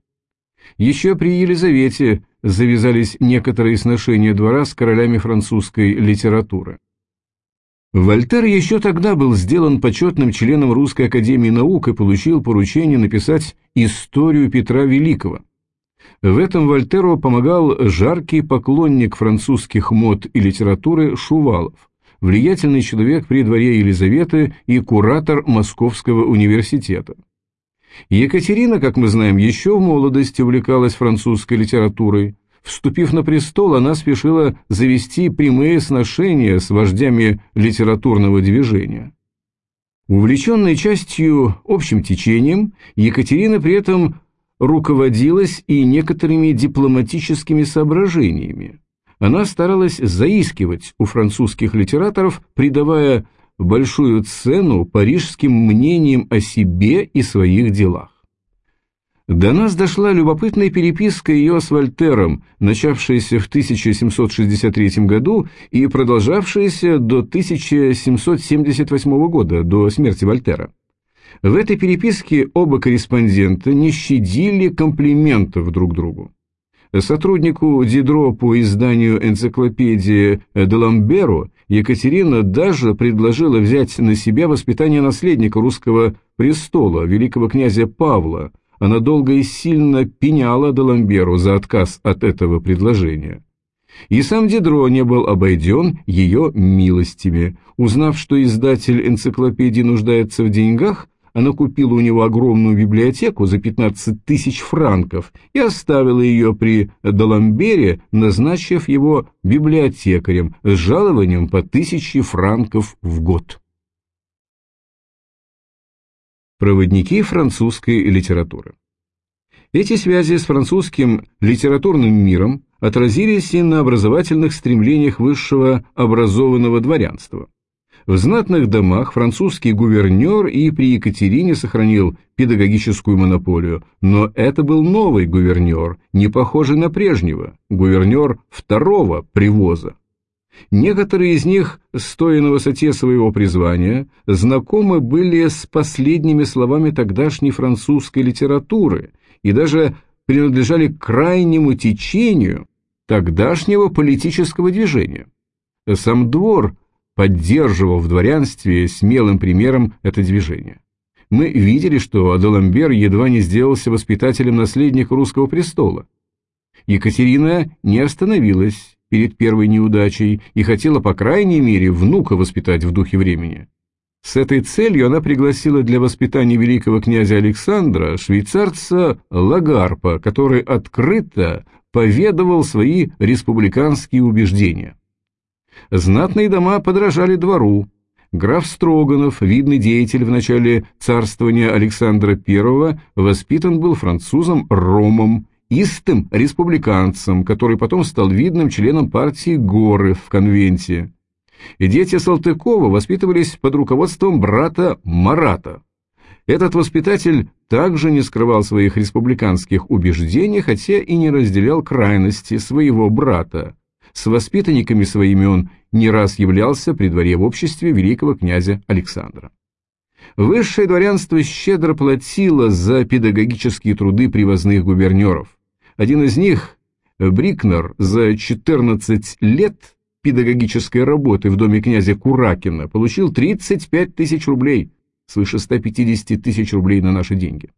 Еще при Елизавете завязались некоторые сношения двора с королями французской литературы. Вольтер еще тогда был сделан почетным членом Русской Академии Наук и получил поручение написать историю Петра Великого. В этом Вольтеру помогал жаркий поклонник французских мод и литературы Шувалов влиятельный человек при дворе Елизаветы и куратор Московского университета. Екатерина, как мы знаем, еще в молодости увлекалась французской литературой. Вступив на престол, она спешила завести прямые сношения с вождями литературного движения. Увлеченная частью общим течением, Екатерина при этом руководилась и некоторыми дипломатическими соображениями она старалась заискивать у французских литераторов, придавая большую цену парижским мнениям о себе и своих делах. До нас дошла любопытная переписка ее с Вольтером, начавшаяся в 1763 году и продолжавшаяся до 1778 года, до смерти Вольтера. В этой переписке оба корреспондента не щадили комплиментов друг другу. Сотруднику Дидро по изданию энциклопедии Деламберу Екатерина даже предложила взять на себя воспитание наследника русского престола, великого князя Павла. Она долго и сильно пеняла Деламберу за отказ от этого предложения. И сам Дидро не был обойден ее милостями. Узнав, что издатель энциклопедии нуждается в деньгах, она купила у него огромную библиотеку за 15 тысяч франков и оставила ее при Даламбере, назначив его библиотекарем с жалованием по тысяче франков в год. Проводники французской литературы Эти связи с французским литературным миром отразились и на образовательных стремлениях высшего образованного дворянства. В знатных домах французский гувернер и при Екатерине сохранил педагогическую монополию, но это был новый гувернер, не похожий на прежнего, гувернер второго привоза. Некоторые из них, стоя на высоте своего призвания, знакомы были с последними словами тогдашней французской литературы и даже принадлежали к крайнему течению тогдашнего политического движения. Сам двор – поддерживал в дворянстве смелым примером это движение. Мы видели, что Адаламбер едва не сделался воспитателем наследника русского престола. Екатерина не остановилась перед первой неудачей и хотела, по крайней мере, внука воспитать в духе времени. С этой целью она пригласила для воспитания великого князя Александра швейцарца Лагарпа, который открыто поведывал свои республиканские убеждения. Знатные дома подражали двору. Граф Строганов, видный деятель в начале царствования Александра I, воспитан был французом Ромом, истым республиканцем, который потом стал видным членом партии Горы в конвенте. Дети Салтыкова воспитывались под руководством брата Марата. Этот воспитатель также не скрывал своих республиканских убеждений, хотя и не разделял крайности своего брата. С воспитанниками своими он не раз являлся при дворе в обществе великого князя Александра. Высшее дворянство щедро платило за педагогические труды привозных губернеров. Один из них, Брикнер, за 14 лет педагогической работы в доме князя Куракина получил 35 тысяч рублей, свыше 150 тысяч рублей на наши деньги.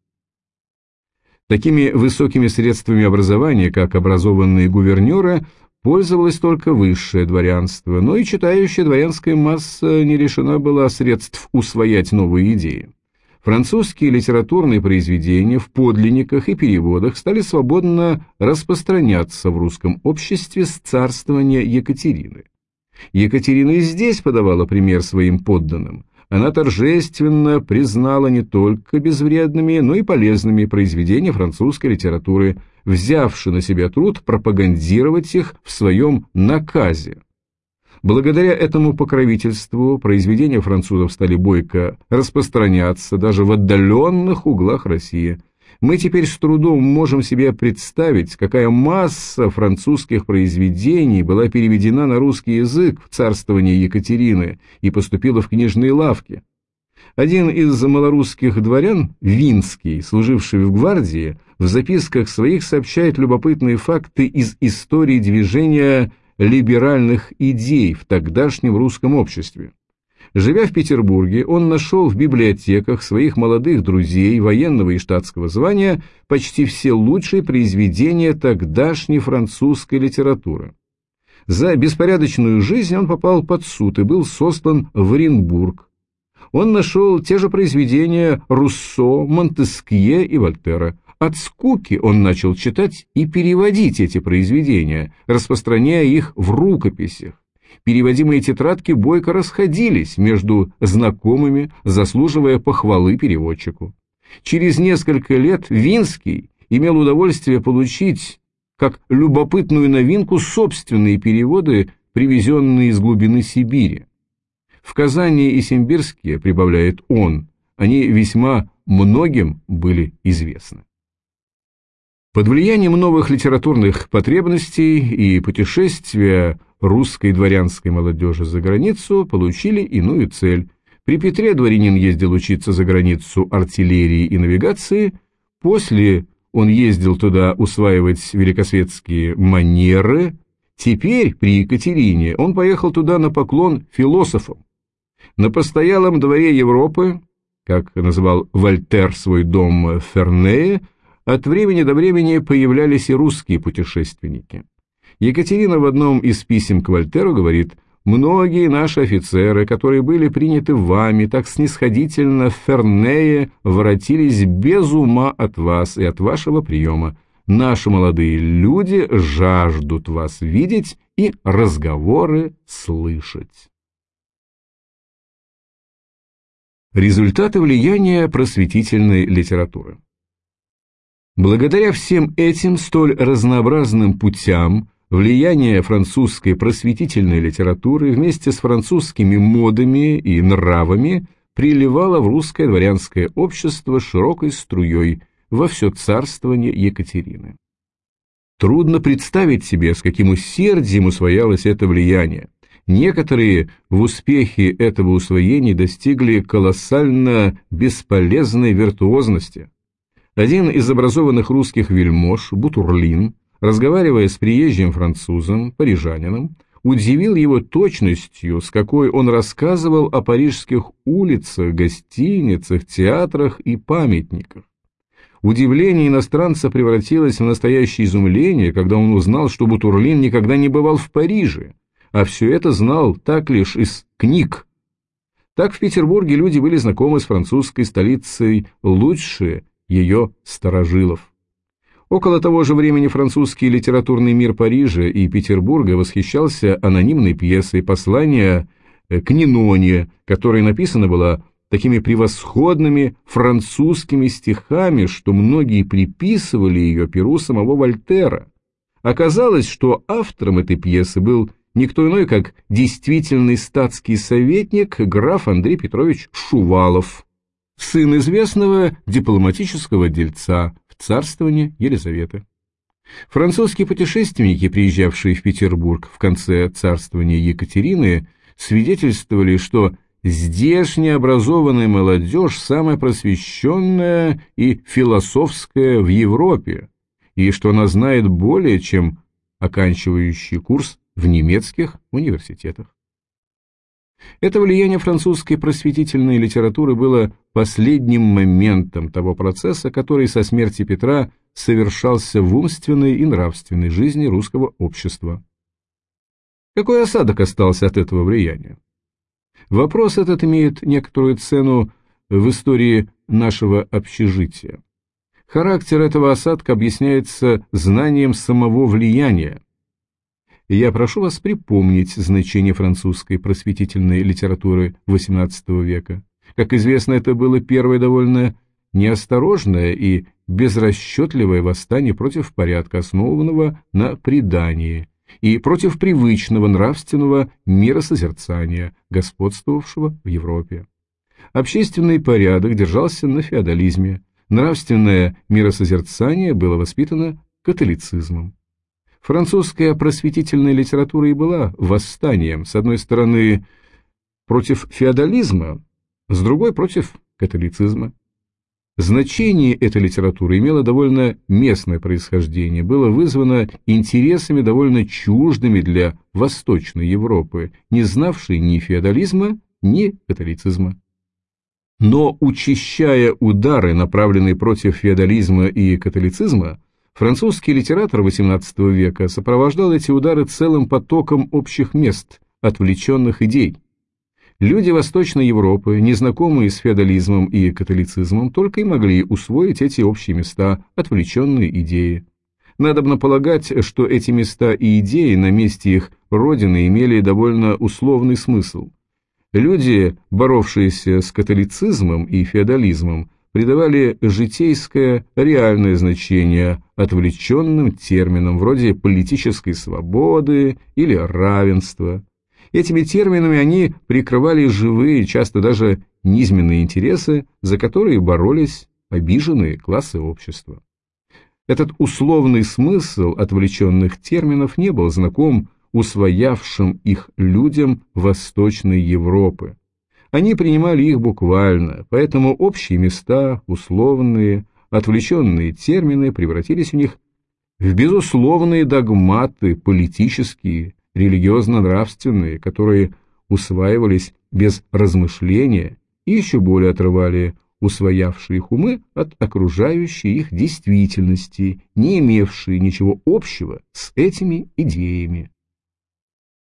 Такими высокими средствами образования, как образованные гувернеры, пользовалось только высшее дворянство, но и читающая дворянская масса не лишена была средств усвоять новые идеи. Французские литературные произведения в подлинниках и переводах стали свободно распространяться в русском обществе с царствования Екатерины. Екатерина и здесь подавала пример своим подданным. Она торжественно признала не только безвредными, но и полезными произведения французской литературы, взявши на себя труд пропагандировать их в своем наказе. Благодаря этому покровительству произведения французов стали бойко распространяться даже в отдаленных углах России. Мы теперь с трудом можем себе представить, какая масса французских произведений была переведена на русский язык в царствование Екатерины и поступила в книжные лавки. Один из малорусских дворян, Винский, служивший в гвардии, в записках своих сообщает любопытные факты из истории движения либеральных идей в тогдашнем русском обществе. Живя в Петербурге, он нашел в библиотеках своих молодых друзей военного и штатского звания почти все лучшие произведения тогдашней французской литературы. За беспорядочную жизнь он попал под суд и был сослан в Оренбург. Он нашел те же произведения Руссо, Монтескье и Вольтера, от скуки он начал читать и переводить эти произведения, распространяя их в рукописях. Переводимые тетрадки бойко расходились между знакомыми, заслуживая похвалы переводчику. Через несколько лет Винский имел удовольствие получить, как любопытную новинку, собственные переводы, привезенные из глубины Сибири. В Казани и Симбирске, прибавляет он, они весьма многим были известны. Под влиянием новых литературных потребностей и путешествия русской дворянской молодежи за границу получили иную цель. При Петре дворянин ездил учиться за границу артиллерии и навигации, после он ездил туда усваивать великосветские манеры, теперь при Екатерине он поехал туда на поклон философам. На постоялом дворе Европы, как называл Вольтер свой дом Фернея, от времени до времени появлялись и русские путешественники. Екатерина в одном из писем к Вольтеру говорит «Многие наши офицеры, которые были приняты вами так снисходительно в Фернее, воротились без ума от вас и от вашего приема. Наши молодые люди жаждут вас видеть и разговоры слышать». Результаты влияния просветительной литературы Благодаря всем этим столь разнообразным путям влияние французской просветительной литературы вместе с французскими модами и нравами приливало в русское дворянское общество широкой струей во все царствование Екатерины. Трудно представить себе, с каким усердием усвоялось это влияние. Некоторые в успехе этого усвоения достигли колоссально бесполезной виртуозности – один из образованных русских вельмож, Бутурлин, разговаривая с приезжим французом, парижанином, удивил его точностью, с какой он рассказывал о парижских улицах, гостиницах, театрах и памятниках. Удивление иностранца превратилось в настоящее изумление, когда он узнал, что Бутурлин никогда не бывал в Париже, а все это знал так лишь из книг. Так в Петербурге люди были знакомы с французской столицей лучше, ее старожилов. Около того же времени французский литературный мир Парижа и Петербурга восхищался анонимной пьесой «Послание к Ниноне», которая написана была такими превосходными французскими стихами, что многие приписывали ее перу самого Вольтера. Оказалось, что автором этой пьесы был никто иной, как действительный статский советник граф Андрей Петрович Шувалов, сын известного дипломатического дельца в царствовании Елизаветы. Французские путешественники, приезжавшие в Петербург в конце царствования Екатерины, свидетельствовали, что здешняя образованная молодежь самая просвещенная и философская в Европе, и что она знает более, чем оканчивающий курс в немецких университетах. Это влияние французской просветительной литературы было последним моментом того процесса, который со смерти Петра совершался в умственной и нравственной жизни русского общества. Какой осадок остался от этого влияния? Вопрос этот имеет некоторую цену в истории нашего общежития. Характер этого осадка объясняется знанием самого влияния, я прошу вас припомнить значение французской просветительной литературы XVIII века. Как известно, это было первое довольно неосторожное и безрасчетливое восстание против порядка, основанного на предании, и против привычного нравственного миросозерцания, господствовавшего в Европе. Общественный порядок держался на феодализме, нравственное миросозерцание было воспитано католицизмом. Французская просветительная литература и была восстанием, с одной стороны, против феодализма, с другой – против католицизма. Значение этой литературы имело довольно местное происхождение, было вызвано интересами довольно чуждыми для Восточной Европы, не знавшей ни феодализма, ни католицизма. Но учащая удары, направленные против феодализма и католицизма, Французский литератор XVIII века сопровождал эти удары целым потоком общих мест, отвлеченных идей. Люди Восточной Европы, незнакомые с феодализмом и католицизмом, только и могли усвоить эти общие места, отвлеченные идеи. Надобно полагать, что эти места и идеи на месте их родины имели довольно условный смысл. Люди, боровшиеся с католицизмом и феодализмом, придавали житейское реальное значение отвлеченным терминам вроде политической свободы или равенства. Этими терминами они прикрывали живые, часто даже низменные интересы, за которые боролись обиженные классы общества. Этот условный смысл отвлеченных терминов не был знаком усвоявшим их людям Восточной Европы, они принимали их буквально, поэтому общие места, условные, отвлеченные термины превратились у них в безусловные догматы политические, религиозно-нравственные, которые усваивались без размышления и еще более отрывали усвоявшие их умы от окружающей их действительности, не имевшие ничего общего с этими идеями.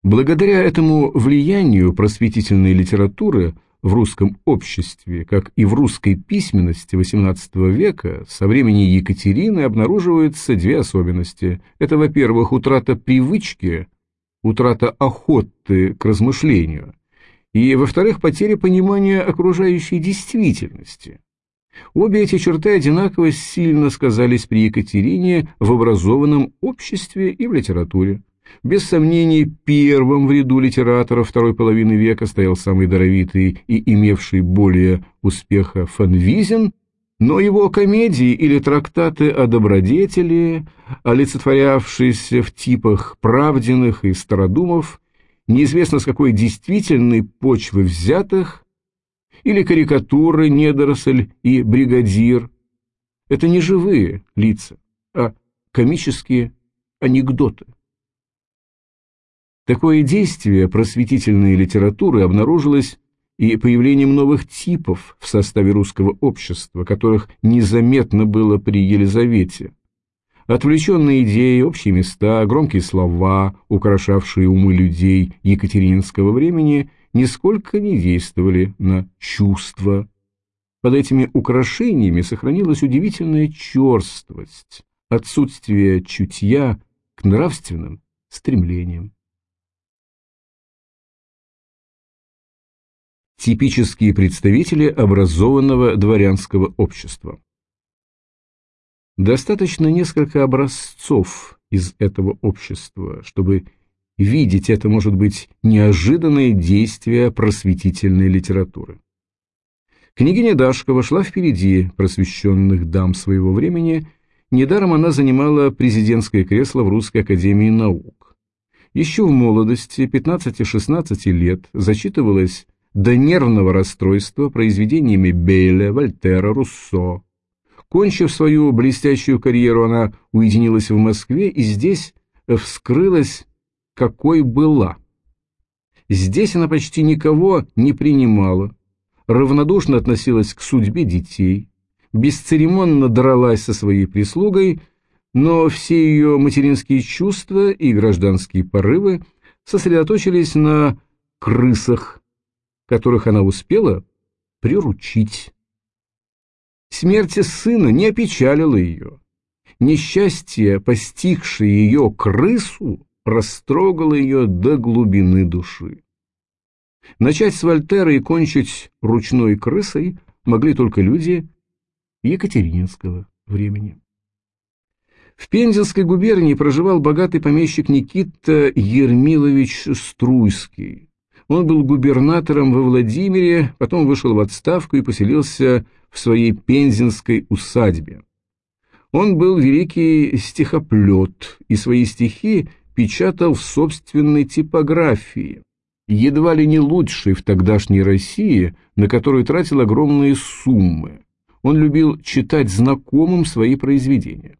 Благодаря этому влиянию просветительной литературы в русском обществе, как и в русской письменности XVIII века, со времени Екатерины обнаруживаются две особенности. Это, во-первых, утрата привычки, утрата охоты к размышлению, и, во-вторых, потеря понимания окружающей действительности. Обе эти черты одинаково сильно сказались при Екатерине в образованном обществе и в литературе. Без сомнений, первым в ряду литераторов второй половины века стоял самый даровитый и имевший более успеха Фанвизин, но его комедии или трактаты о добродетели, олицетворявшиеся в типах правдиных и стародумов, неизвестно с какой действительной почвы взятых, или карикатуры «Недоросль» и «Бригадир», это не живые лица, а комические анекдоты. Такое действие просветительной литературы обнаружилось и появлением новых типов в составе русского общества, которых незаметно было при Елизавете. Отвлеченные идеи, общие места, громкие слова, украшавшие умы людей екатерининского времени, нисколько не действовали на чувства. Под этими украшениями сохранилась удивительная черствость, отсутствие чутья к нравственным стремлениям. Типические представители образованного дворянского общества. Достаточно несколько образцов из этого общества, чтобы видеть это, может быть, неожиданное действие просветительной литературы. Княгиня Дашкова шла впереди просвещенных дам своего времени, недаром она занимала президентское кресло в Русской академии наук. Еще в молодости, 15-16 лет, зачитывалась до нервного расстройства произведениями Бейля, Вольтера, Руссо. Кончив свою блестящую карьеру, она уединилась в Москве и здесь вскрылась, какой была. Здесь она почти никого не принимала, равнодушно относилась к судьбе детей, бесцеремонно дралась со своей прислугой, но все ее материнские чувства и гражданские порывы сосредоточились на крысах, которых она успела приручить. Смерть сына не опечалила ее. Несчастье, постигшее ее крысу, растрогало ее до глубины души. Начать с Вольтера и кончить ручной крысой могли только люди Екатерининского времени. В Пензенской губернии проживал богатый помещик Никита Ермилович Струйский. Он был губернатором во Владимире, потом вышел в отставку и поселился в своей пензенской усадьбе. Он был великий стихоплет и свои стихи печатал в собственной типографии, едва ли не лучшей в тогдашней России, на которую тратил огромные суммы. Он любил читать знакомым свои произведения.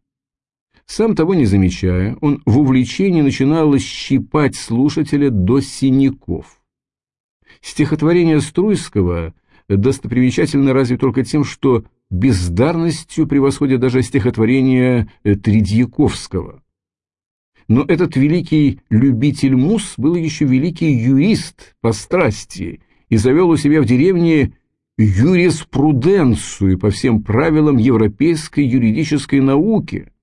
Сам того не замечая, он в увлечении начинал щипать слушателя до синяков. Стихотворение Струйского достопримечательно разве только тем, что бездарностью превосходит даже стихотворение Тредьяковского. Но этот великий любитель мус был еще великий юрист по страсти и завел у себя в деревне юриспруденцию по всем правилам европейской юридической науки –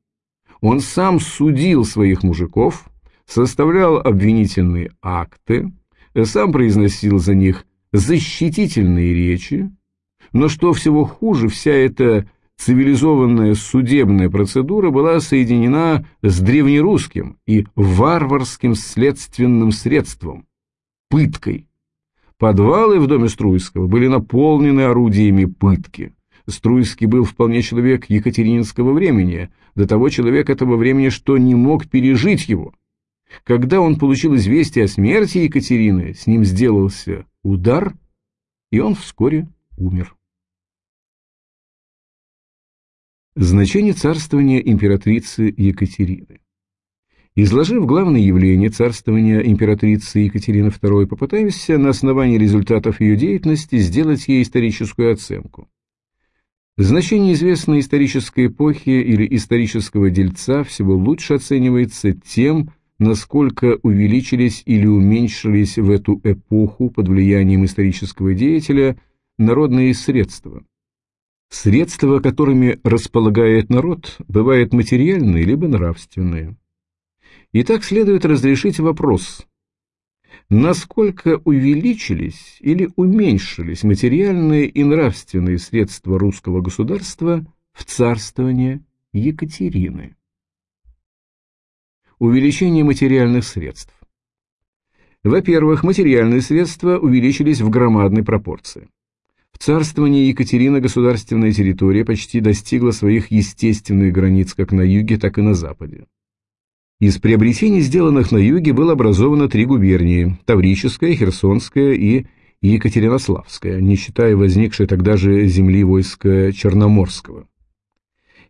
он сам судил своих мужиков, составлял обвинительные акты, сам произносил за них защитительные речи, но что всего хуже, вся эта цивилизованная судебная процедура была соединена с древнерусским и варварским следственным средством – пыткой. Подвалы в доме Струйского были наполнены орудиями пытки – Струйский был вполне человек екатерининского времени, до того человек этого времени, что не мог пережить его. Когда он получил известие о смерти Екатерины, с ним сделался удар, и он вскоре умер. Значение царствования императрицы Екатерины Изложив главное явление царствования императрицы Екатерины II, попытаемся на основании результатов ее деятельности сделать ей историческую оценку. Значение известной исторической эпохи или исторического дельца всего лучше оценивается тем, насколько увеличились или уменьшились в эту эпоху под влиянием исторического деятеля народные средства. Средства, которыми располагает народ, бывают материальные либо нравственные. Итак, следует разрешить вопрос, насколько увеличились или уменьшились материальные и нравственные средства русского государства в царствование Екатерины. Увеличение материальных средств. Во-первых, материальные средства увеличились в громадной пропорции. В царствовании Екатерины государственная территория почти достигла своих естественных границ как на юге, так и на западе. Из приобретений, сделанных на юге, было образовано три губернии – Таврическая, Херсонская и Екатеринославская, не считая возникшей тогда же земли войска Черноморского.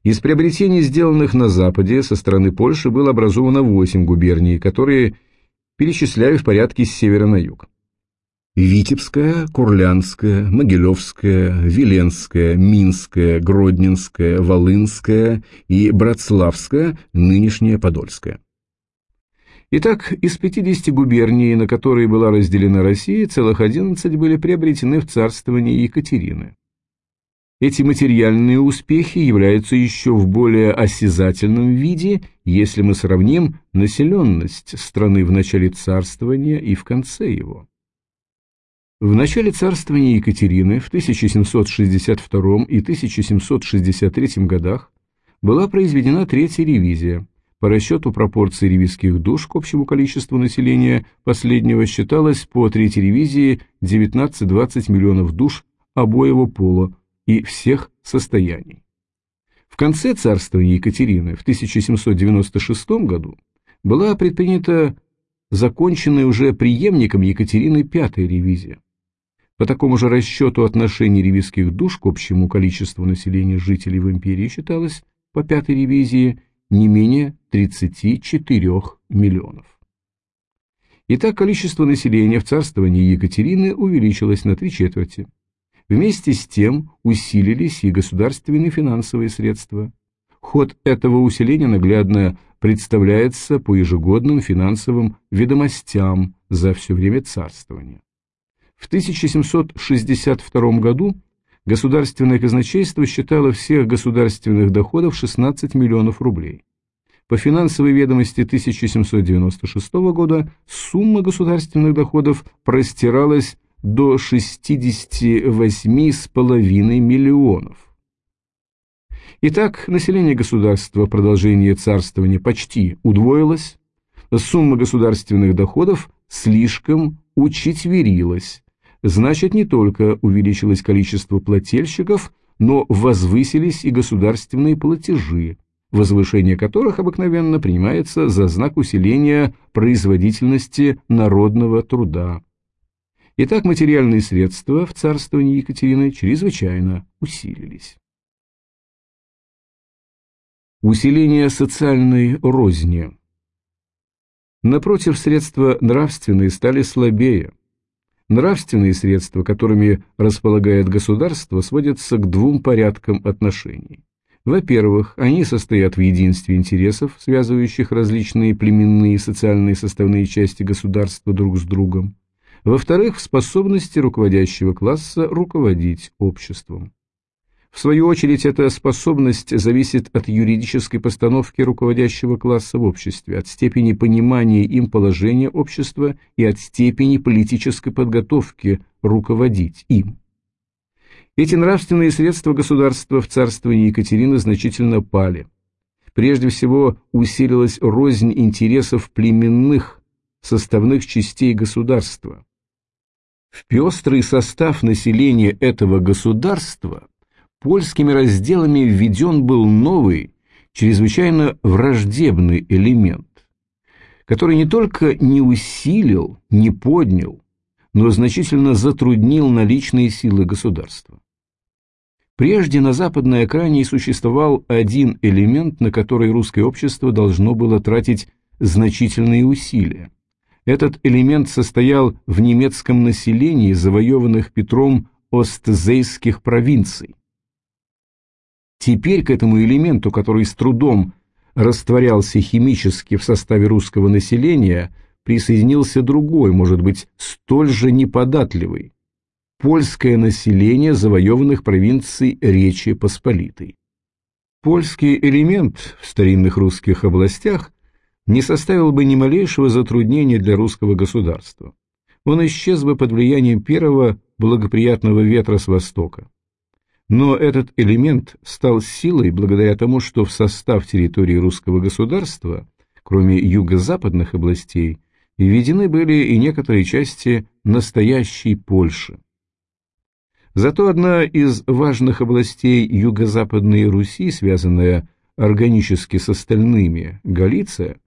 Из приобретений, сделанных на западе, со стороны Польши, было образовано восемь губерний, которые перечисляю в порядке с севера на юг. Витебская, Курлянская, Могилевская, Веленская, Минская, Гродненская, Волынская и Братславская, нынешняя Подольская. Итак, из 50 губерний, на которые была разделена Россия, целых 11 были приобретены в царствовании Екатерины. Эти материальные успехи являются еще в более осязательном виде, если мы сравним населенность страны в начале царствования и в конце его. В начале царствования Екатерины в 1762 и 1763 годах была произведена третья ревизия. По расчету пропорции ревизских душ к общему количеству населения последнего считалось по третьей ревизии 19-20 миллионов душ обоего пола и всех состояний. В конце царствования Екатерины в 1796 году была предпринята законченная уже преемником Екатерины пятая ревизия. По такому же расчету отношение ревизских душ к общему количеству населения жителей в империи считалось по пятой ревизии не менее 34 миллионов. Итак, количество населения в царствовании Екатерины увеличилось на три четверти. Вместе с тем усилились и государственные финансовые средства. Ход этого усиления наглядно представляется по ежегодным финансовым ведомостям за все время царствования. В 1762 году государственное казначейство считало всех государственных доходов 16 миллионов рублей. По финансовой ведомости 1796 года сумма государственных доходов простиралась до 68,5 миллионов. Итак, население государства в продолжение царствования почти удвоилось, сумма государственных доходов слишком учетверилась, значит не только увеличилось количество плательщиков, но возвысились и государственные платежи, возвышение которых обыкновенно принимается за знак усиления производительности народного труда. Итак, материальные средства в царствовании Екатерины чрезвычайно усилились. Усиление социальной розни. Напротив, средства нравственные стали слабее. Нравственные средства, которыми располагает государство, сводятся к двум порядкам отношений. Во-первых, они состоят в единстве интересов, связывающих различные племенные и социальные составные части государства друг с другом во-вторых, в способности руководящего класса руководить обществом. В свою очередь, эта способность зависит от юридической постановки руководящего класса в обществе, от степени понимания им положения общества и от степени политической подготовки руководить им. Эти нравственные средства государства в царствовании Екатерины значительно пали. Прежде всего усилилась рознь интересов племенных, составных частей государства, в пестрый состав населения этого государства польскими разделами введен был новый, чрезвычайно враждебный элемент, который не только не усилил, не поднял, но значительно затруднил наличные силы государства. Прежде на западной окраине существовал один элемент, на который русское общество должно было тратить значительные усилия – этот элемент состоял в немецком населении завоеванных Петром остзейских провинций. Теперь к этому элементу, который с трудом растворялся химически в составе русского населения, присоединился другой, может быть, столь же неподатливый – польское население завоеванных провинций Речи Посполитой. Польский элемент в старинных русских областях не составил бы ни малейшего затруднения для русского государства. Он исчез бы под влиянием первого благоприятного ветра с востока. Но этот элемент стал силой благодаря тому, что в состав территории русского государства, кроме юго-западных областей, введены были и некоторые части настоящей Польши. Зато одна из важных областей юго-западной Руси, связанная органически с остальными, Галиция,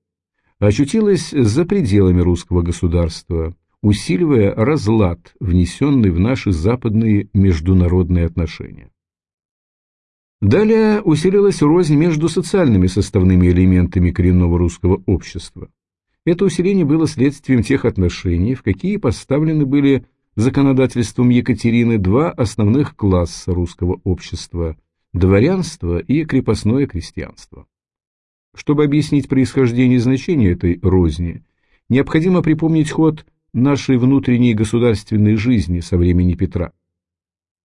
очутилась за пределами русского государства, усиливая разлад, внесенный в наши западные международные отношения. Далее усилилась рознь между социальными составными элементами коренного русского общества. Это усиление было следствием тех отношений, в какие поставлены были законодательством Екатерины два основных класса русского общества – дворянство и крепостное крестьянство. Чтобы объяснить происхождение и значение этой розни, необходимо припомнить ход нашей внутренней государственной жизни со времени Петра.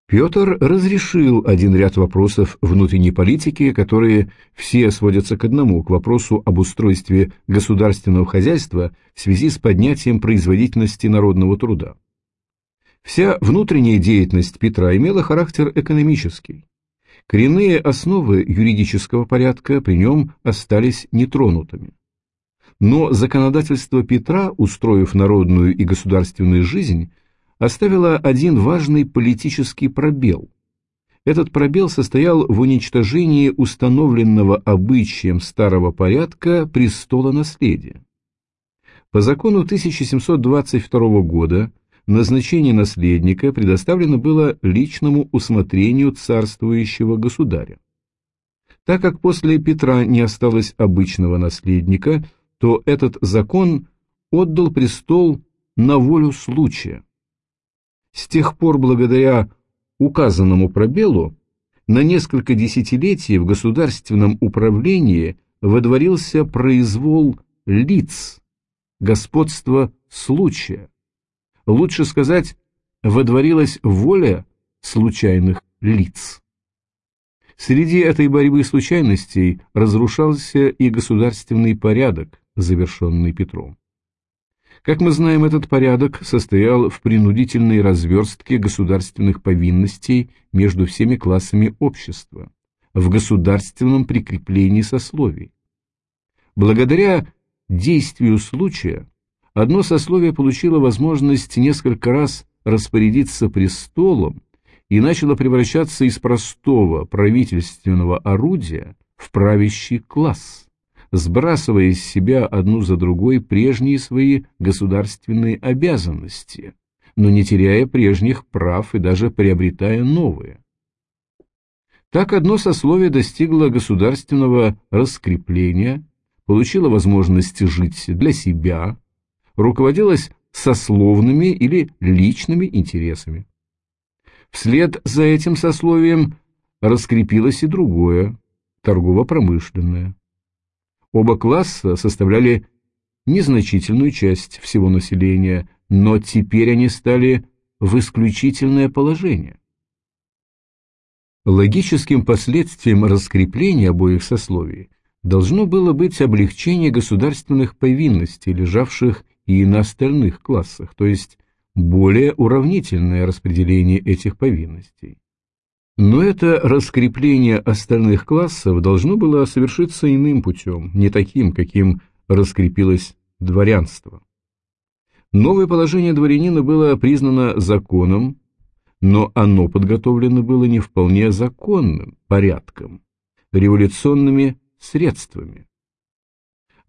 Петр разрешил один ряд вопросов внутренней политики, которые все сводятся к одному, к вопросу об устройстве государственного хозяйства в связи с поднятием производительности народного труда. Вся внутренняя деятельность Петра имела характер экономический. Коренные основы юридического порядка при нем остались нетронутыми. Но законодательство Петра, устроив народную и государственную жизнь, оставило один важный политический пробел. Этот пробел состоял в уничтожении установленного обычаем старого порядка престола наследия. По закону 1722 года назначение наследника предоставлено было личному усмотрению царствующего государя. Так как после Петра не осталось обычного наследника, то этот закон отдал престол на волю случая. С тех пор, благодаря указанному пробелу, на несколько десятилетий в государственном управлении водворился произвол лиц, господство случая. Лучше сказать, водворилась воля случайных лиц. Среди этой борьбы случайностей разрушался и государственный порядок, завершенный Петром. Как мы знаем, этот порядок состоял в принудительной разверстке государственных повинностей между всеми классами общества, в государственном прикреплении сословий. Благодаря действию случая одно сословие получило возможность несколько раз распорядиться престолом и начало превращаться из простого правительственного орудия в правящий класс, сбрасывая из себя одну за другой прежние свои государственные обязанности, но не теряя прежних прав и даже приобретая новые. Так одно сословие достигло государственного раскрепления, получило возможность жить для себя, руководилось сословными или личными интересами. Вслед за этим сословием раскрепилось и другое, торгово-промышленное. Оба класса составляли незначительную часть всего населения, но теперь они стали в исключительное положение. Логическим последствием раскрепления обоих сословий должно было быть облегчение государственных повинностей, лежавших и на остальных классах, то есть более уравнительное распределение этих повинностей. Но это раскрепление остальных классов должно было совершиться иным путем, не таким, каким раскрепилось дворянство. Новое положение дворянина было признано законом, но оно подготовлено было не вполне законным порядком, революционными средствами.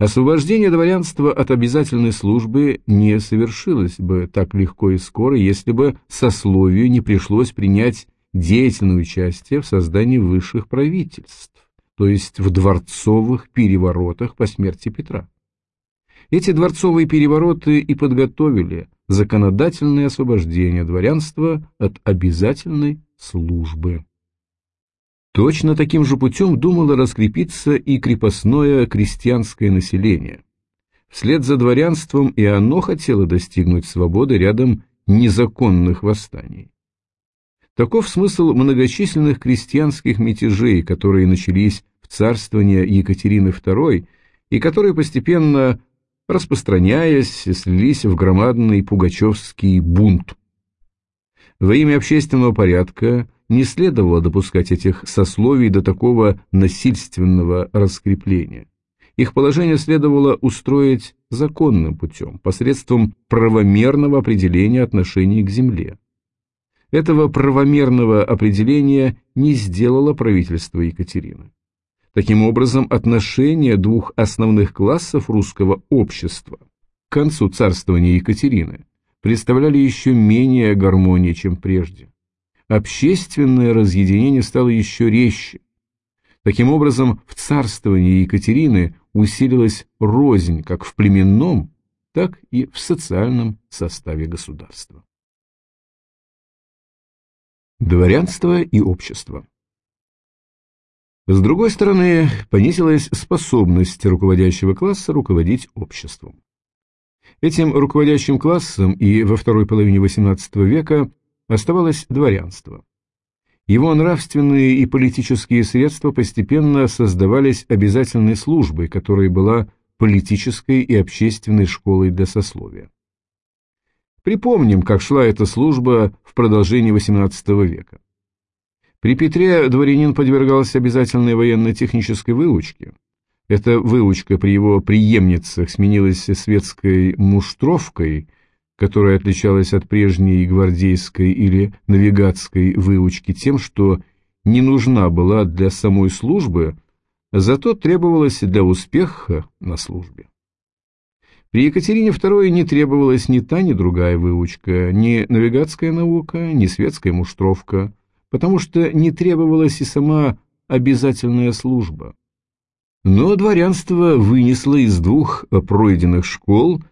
Освобождение дворянства от обязательной службы не совершилось бы так легко и скоро, если бы сословию не пришлось принять деятельное участие в создании высших правительств, то есть в дворцовых переворотах по смерти Петра. Эти дворцовые перевороты и подготовили законодательное освобождение дворянства от обязательной службы. Точно таким же путем думало раскрепиться и крепостное крестьянское население. Вслед за дворянством и оно хотело достигнуть свободы рядом незаконных восстаний. Таков смысл многочисленных крестьянских мятежей, которые начались в царствование Екатерины II и которые постепенно, распространяясь, слились в громадный пугачевский бунт. Во имя общественного порядка не следовало допускать этих сословий до такого насильственного раскрепления. Их положение следовало устроить законным путем, посредством правомерного определения отношений к земле. Этого правомерного определения не сделало правительство Екатерины. Таким образом, отношения двух основных классов русского общества к концу царствования Екатерины представляли еще менее гармонии, чем прежде общественное разъединение стало еще резче. Таким образом, в царствовании Екатерины усилилась рознь как в племенном, так и в социальном составе государства. Дворянство и общество С другой стороны, понизилась способность руководящего класса руководить обществом. Этим руководящим классом и во второй половине XVIII века оставалось дворянство. Его нравственные и политические средства постепенно создавались обязательной службой, которая была политической и общественной школой для сословия. Припомним, как шла эта служба в продолжении XVIII века. При Петре дворянин подвергался обязательной военно-технической выучке. Эта выучка при его преемницах сменилась светской муштровкой – которая отличалась от прежней гвардейской или навигатской выучки тем, что не нужна была для самой службы, зато требовалась для успеха на службе. При Екатерине II не требовалась ни та, ни другая выучка, ни навигатская наука, ни светская муштровка, потому что не требовалась и сама обязательная служба. Но дворянство вынесло из двух пройденных школ,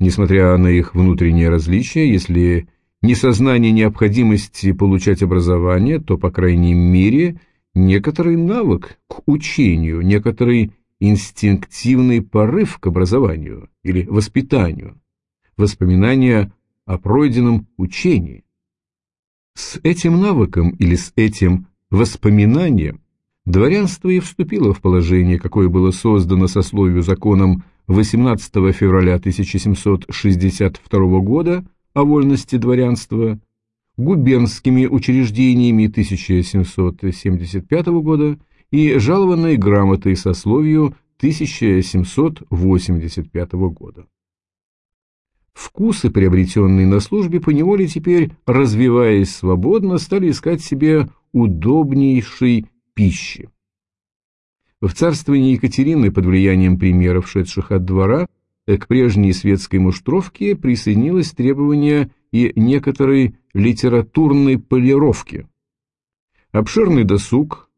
несмотря на их внутренние различия, если не сознание необходимости получать образование, то, по крайней мере, некоторый навык к учению, некоторый инстинктивный порыв к образованию или воспитанию, воспоминания о пройденном учении. С этим навыком или с этим воспоминанием дворянство и вступило в положение, какое было создано сословию законом 18 февраля 1762 года о вольности дворянства, губернскими учреждениями 1775 года и жалованной грамотой сословию 1785 года. Вкусы, приобретенные на службе, поневоле теперь, развиваясь свободно, стали искать себе удобнейшей пищи. В царствовании Екатерины под влиянием примеров, шедших от двора, к прежней светской муштровке присоединилось требование и некоторой литературной полировки. Обширный досуг,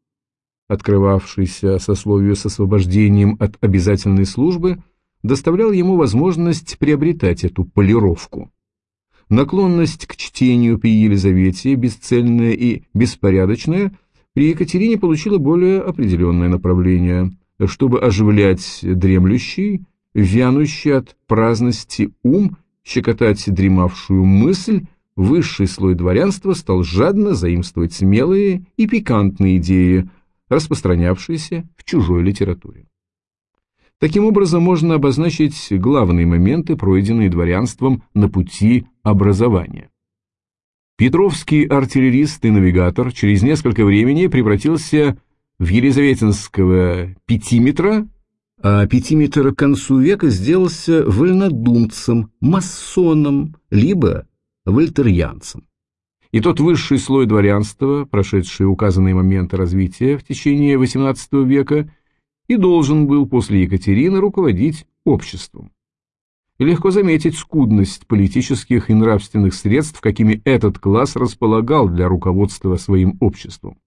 открывавшийся сословию с освобождением от обязательной службы, доставлял ему возможность приобретать эту полировку. Наклонность к чтению при Елизавете, бесцельная и беспорядочная, при Екатерине получила более определенное направление. Чтобы оживлять дремлющий, вянущий от праздности ум, щекотать дремавшую мысль, высший слой дворянства стал жадно заимствовать смелые и пикантные идеи, распространявшиеся в чужой литературе. Таким образом, можно обозначить главные моменты, пройденные дворянством на пути образования. Петровский артиллерист и навигатор через несколько времени превратился в елизаветинского пятиметра, а пятиметр к концу века сделался вольнодумцем, масоном, либо вольтерьянцем. И тот высший слой дворянства, прошедший указанные моменты развития в течение XVIII века, и должен был после Екатерины руководить обществом. Легко заметить скудность политических и нравственных средств, какими этот класс располагал для руководства своим обществом.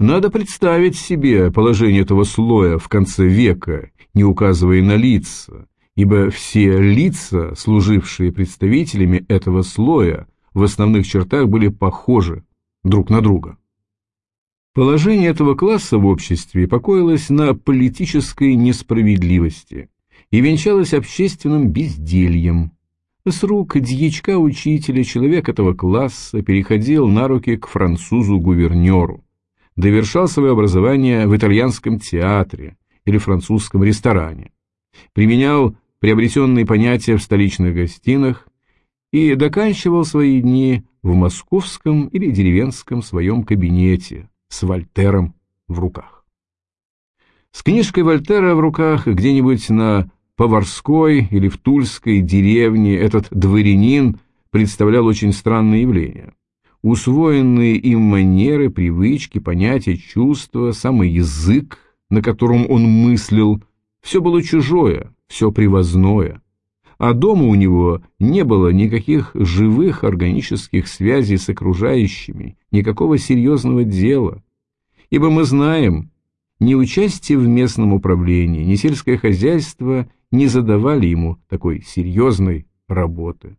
Надо представить себе положение этого слоя в конце века, не указывая на лица, ибо все лица, служившие представителями этого слоя, в основных чертах были похожи друг на друга. Положение этого класса в обществе покоилось на политической несправедливости и венчалось общественным бездельем. С рук дьячка-учителя человек этого класса переходил на руки к французу-гувернеру, довершал свое образование в итальянском театре или французском ресторане, применял приобретенные понятия в столичных гостинах и доканчивал свои дни в московском или деревенском своем кабинете, с Вольтером в руках. С книжкой Вольтера в руках где-нибудь на Поварской или в Тульской деревне этот дворянин представлял очень странное явление. Усвоенные им манеры, привычки, понятия, чувства, самый язык, на котором он мыслил, все было чужое, все привозное. А дома у него не было никаких живых органических связей с окружающими, никакого серьезного дела. Ибо мы знаем, ни участие в местном управлении, ни сельское хозяйство не задавали ему такой серьезной работы.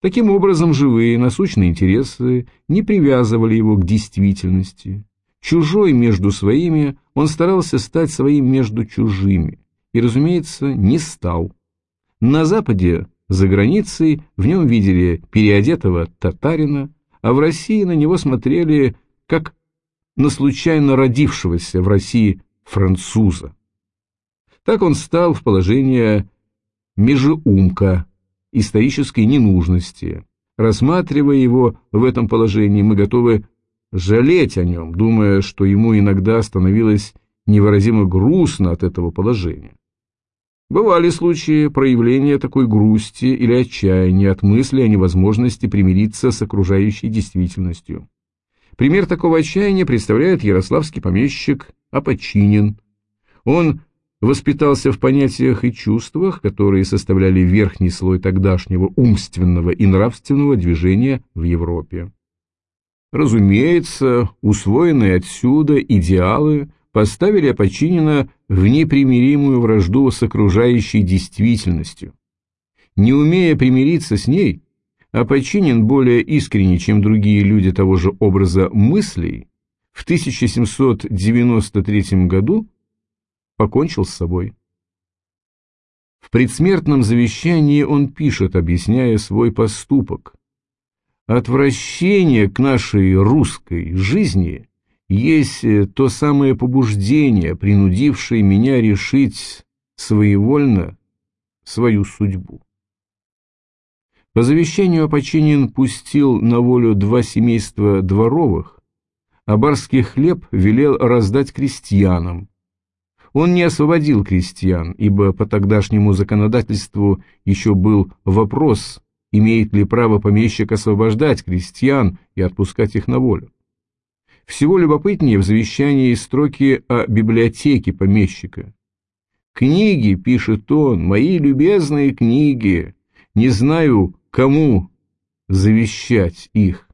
Таким образом, живые насущные интересы не привязывали его к действительности. Чужой между своими он старался стать своим между чужими, и, разумеется, не стал. На Западе, за границей, в нем видели переодетого татарина, а в России на него смотрели как на случайно родившегося в России француза. Так он стал в положение межеумка исторической ненужности. Рассматривая его в этом положении, мы готовы жалеть о нем, думая, что ему иногда становилось невыразимо грустно от этого положения. Бывали случаи проявления такой грусти или отчаяния от мысли о невозможности примириться с окружающей действительностью. Пример такого отчаяния представляет ярославский помещик Апочинин. Он воспитался в понятиях и чувствах, которые составляли верхний слой тогдашнего умственного и нравственного движения в Европе. Разумеется, усвоенные отсюда идеалы поставили Апочинина в непримиримую вражду с окружающей действительностью. Не умея примириться с ней, Апочинин более искренне, чем другие люди того же образа мыслей, в 1793 году покончил с собой. В предсмертном завещании он пишет, объясняя свой поступок. «Отвращение к нашей русской жизни есть то самое побуждение, принудившее меня решить своевольно свою судьбу». По завещанию Апочинин пустил на волю два семейства дворовых, а барский хлеб велел раздать крестьянам, он не освободил крестьян, ибо по тогдашнему законодательству еще был вопрос, имеет ли право помещик освобождать крестьян и отпускать их на волю. Всего любопытнее в завещании строки о библиотеке помещика. «Книги», — пишет он, — «мои любезные книги, не знаю, кому завещать их.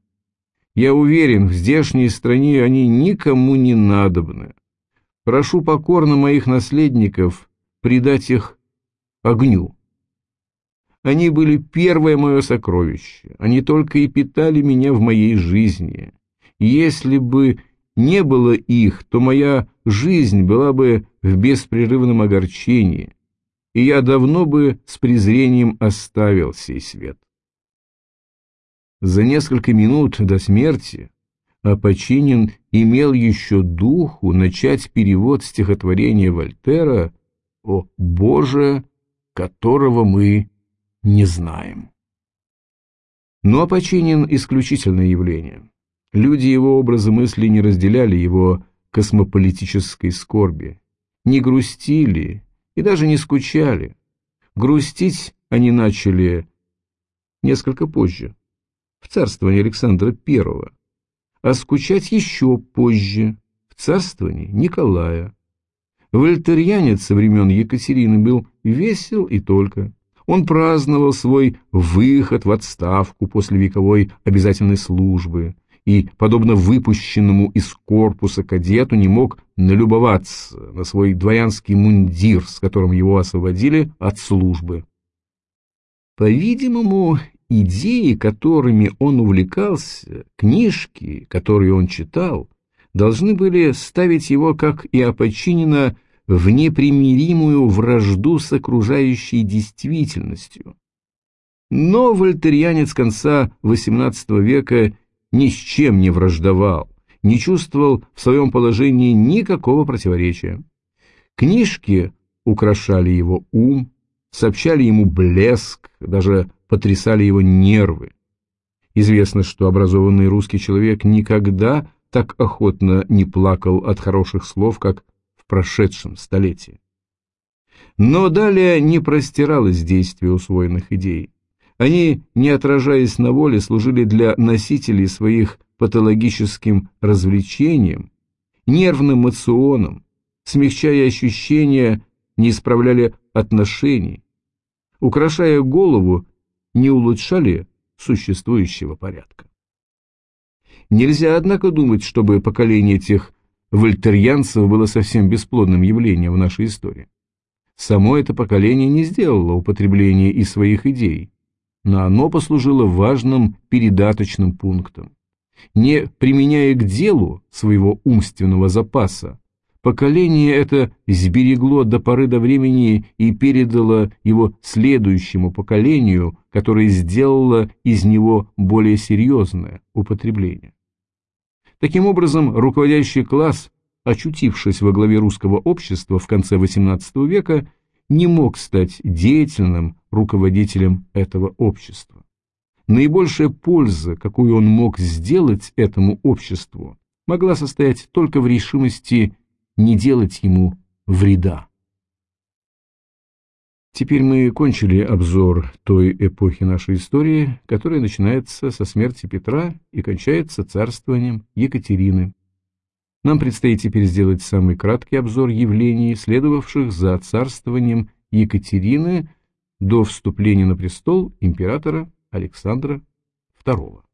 Я уверен, в здешней стране они никому не надобны. Прошу покорно моих наследников предать их огню. Они были первое мое сокровище, они только и питали меня в моей жизни. Если бы не было их, то моя жизнь была бы в беспрерывном огорчении, и я давно бы с презрением оставил сей свет. За несколько минут до смерти а Починин имел еще духу начать перевод стихотворения Вольтера «О Боже, которого мы не знаем». Но Апочинин – исключительное явление. Люди его образа мысли не разделяли его космополитической скорби, не грустили и даже не скучали. Грустить они начали несколько позже, в царствовании Александра I, а скучать еще позже, в царствовании Николая. Вольтерьянец со времен Екатерины был весел и только. Он праздновал свой выход в отставку после вековой обязательной службы и, подобно выпущенному из корпуса кадету, не мог налюбоваться на свой дворянский мундир, с которым его освободили от службы. По-видимому, идеи, которыми он увлекался, книжки, которые он читал, должны были ставить его, как и Апочинина, в непримиримую вражду с окружающей действительностью. Но вольтерианец конца XVIII века ни с чем не враждовал, не чувствовал в своем положении никакого противоречия. Книжки украшали его ум, сообщали ему блеск, даже потрясали его нервы. Известно, что образованный русский человек никогда так охотно не плакал от хороших слов, как в прошедшем столетии. Но далее не простиралось действие усвоенных идей. Они, не отражаясь на воле, служили для носителей своих патологическим развлечением, нервным мационом, смягчая ощущения, не исправляли отношений, украшая голову не улучшали существующего порядка. Нельзя, однако, думать, чтобы поколение этих вольтерьянцев было совсем бесплодным явлением в нашей истории. Само это поколение не сделало употребления и своих идей, но оно послужило важным передаточным пунктом. Не применяя к делу своего умственного запаса, Поколение это сберегло до поры до времени и передало его следующему поколению, которое сделало из него более серьезное употребление. Таким образом, руководящий класс, очутившись во главе русского общества в конце XVIII века, не мог стать деятельным руководителем этого общества. Наибольшая польза, какую он мог сделать этому обществу, могла состоять только в решимости не делать ему вреда. Теперь мы кончили обзор той эпохи нашей истории, которая начинается со смерти Петра и кончается царствованием Екатерины. Нам предстоит теперь сделать самый краткий обзор явлений, следовавших за царствованием Екатерины до вступления на престол императора Александра II.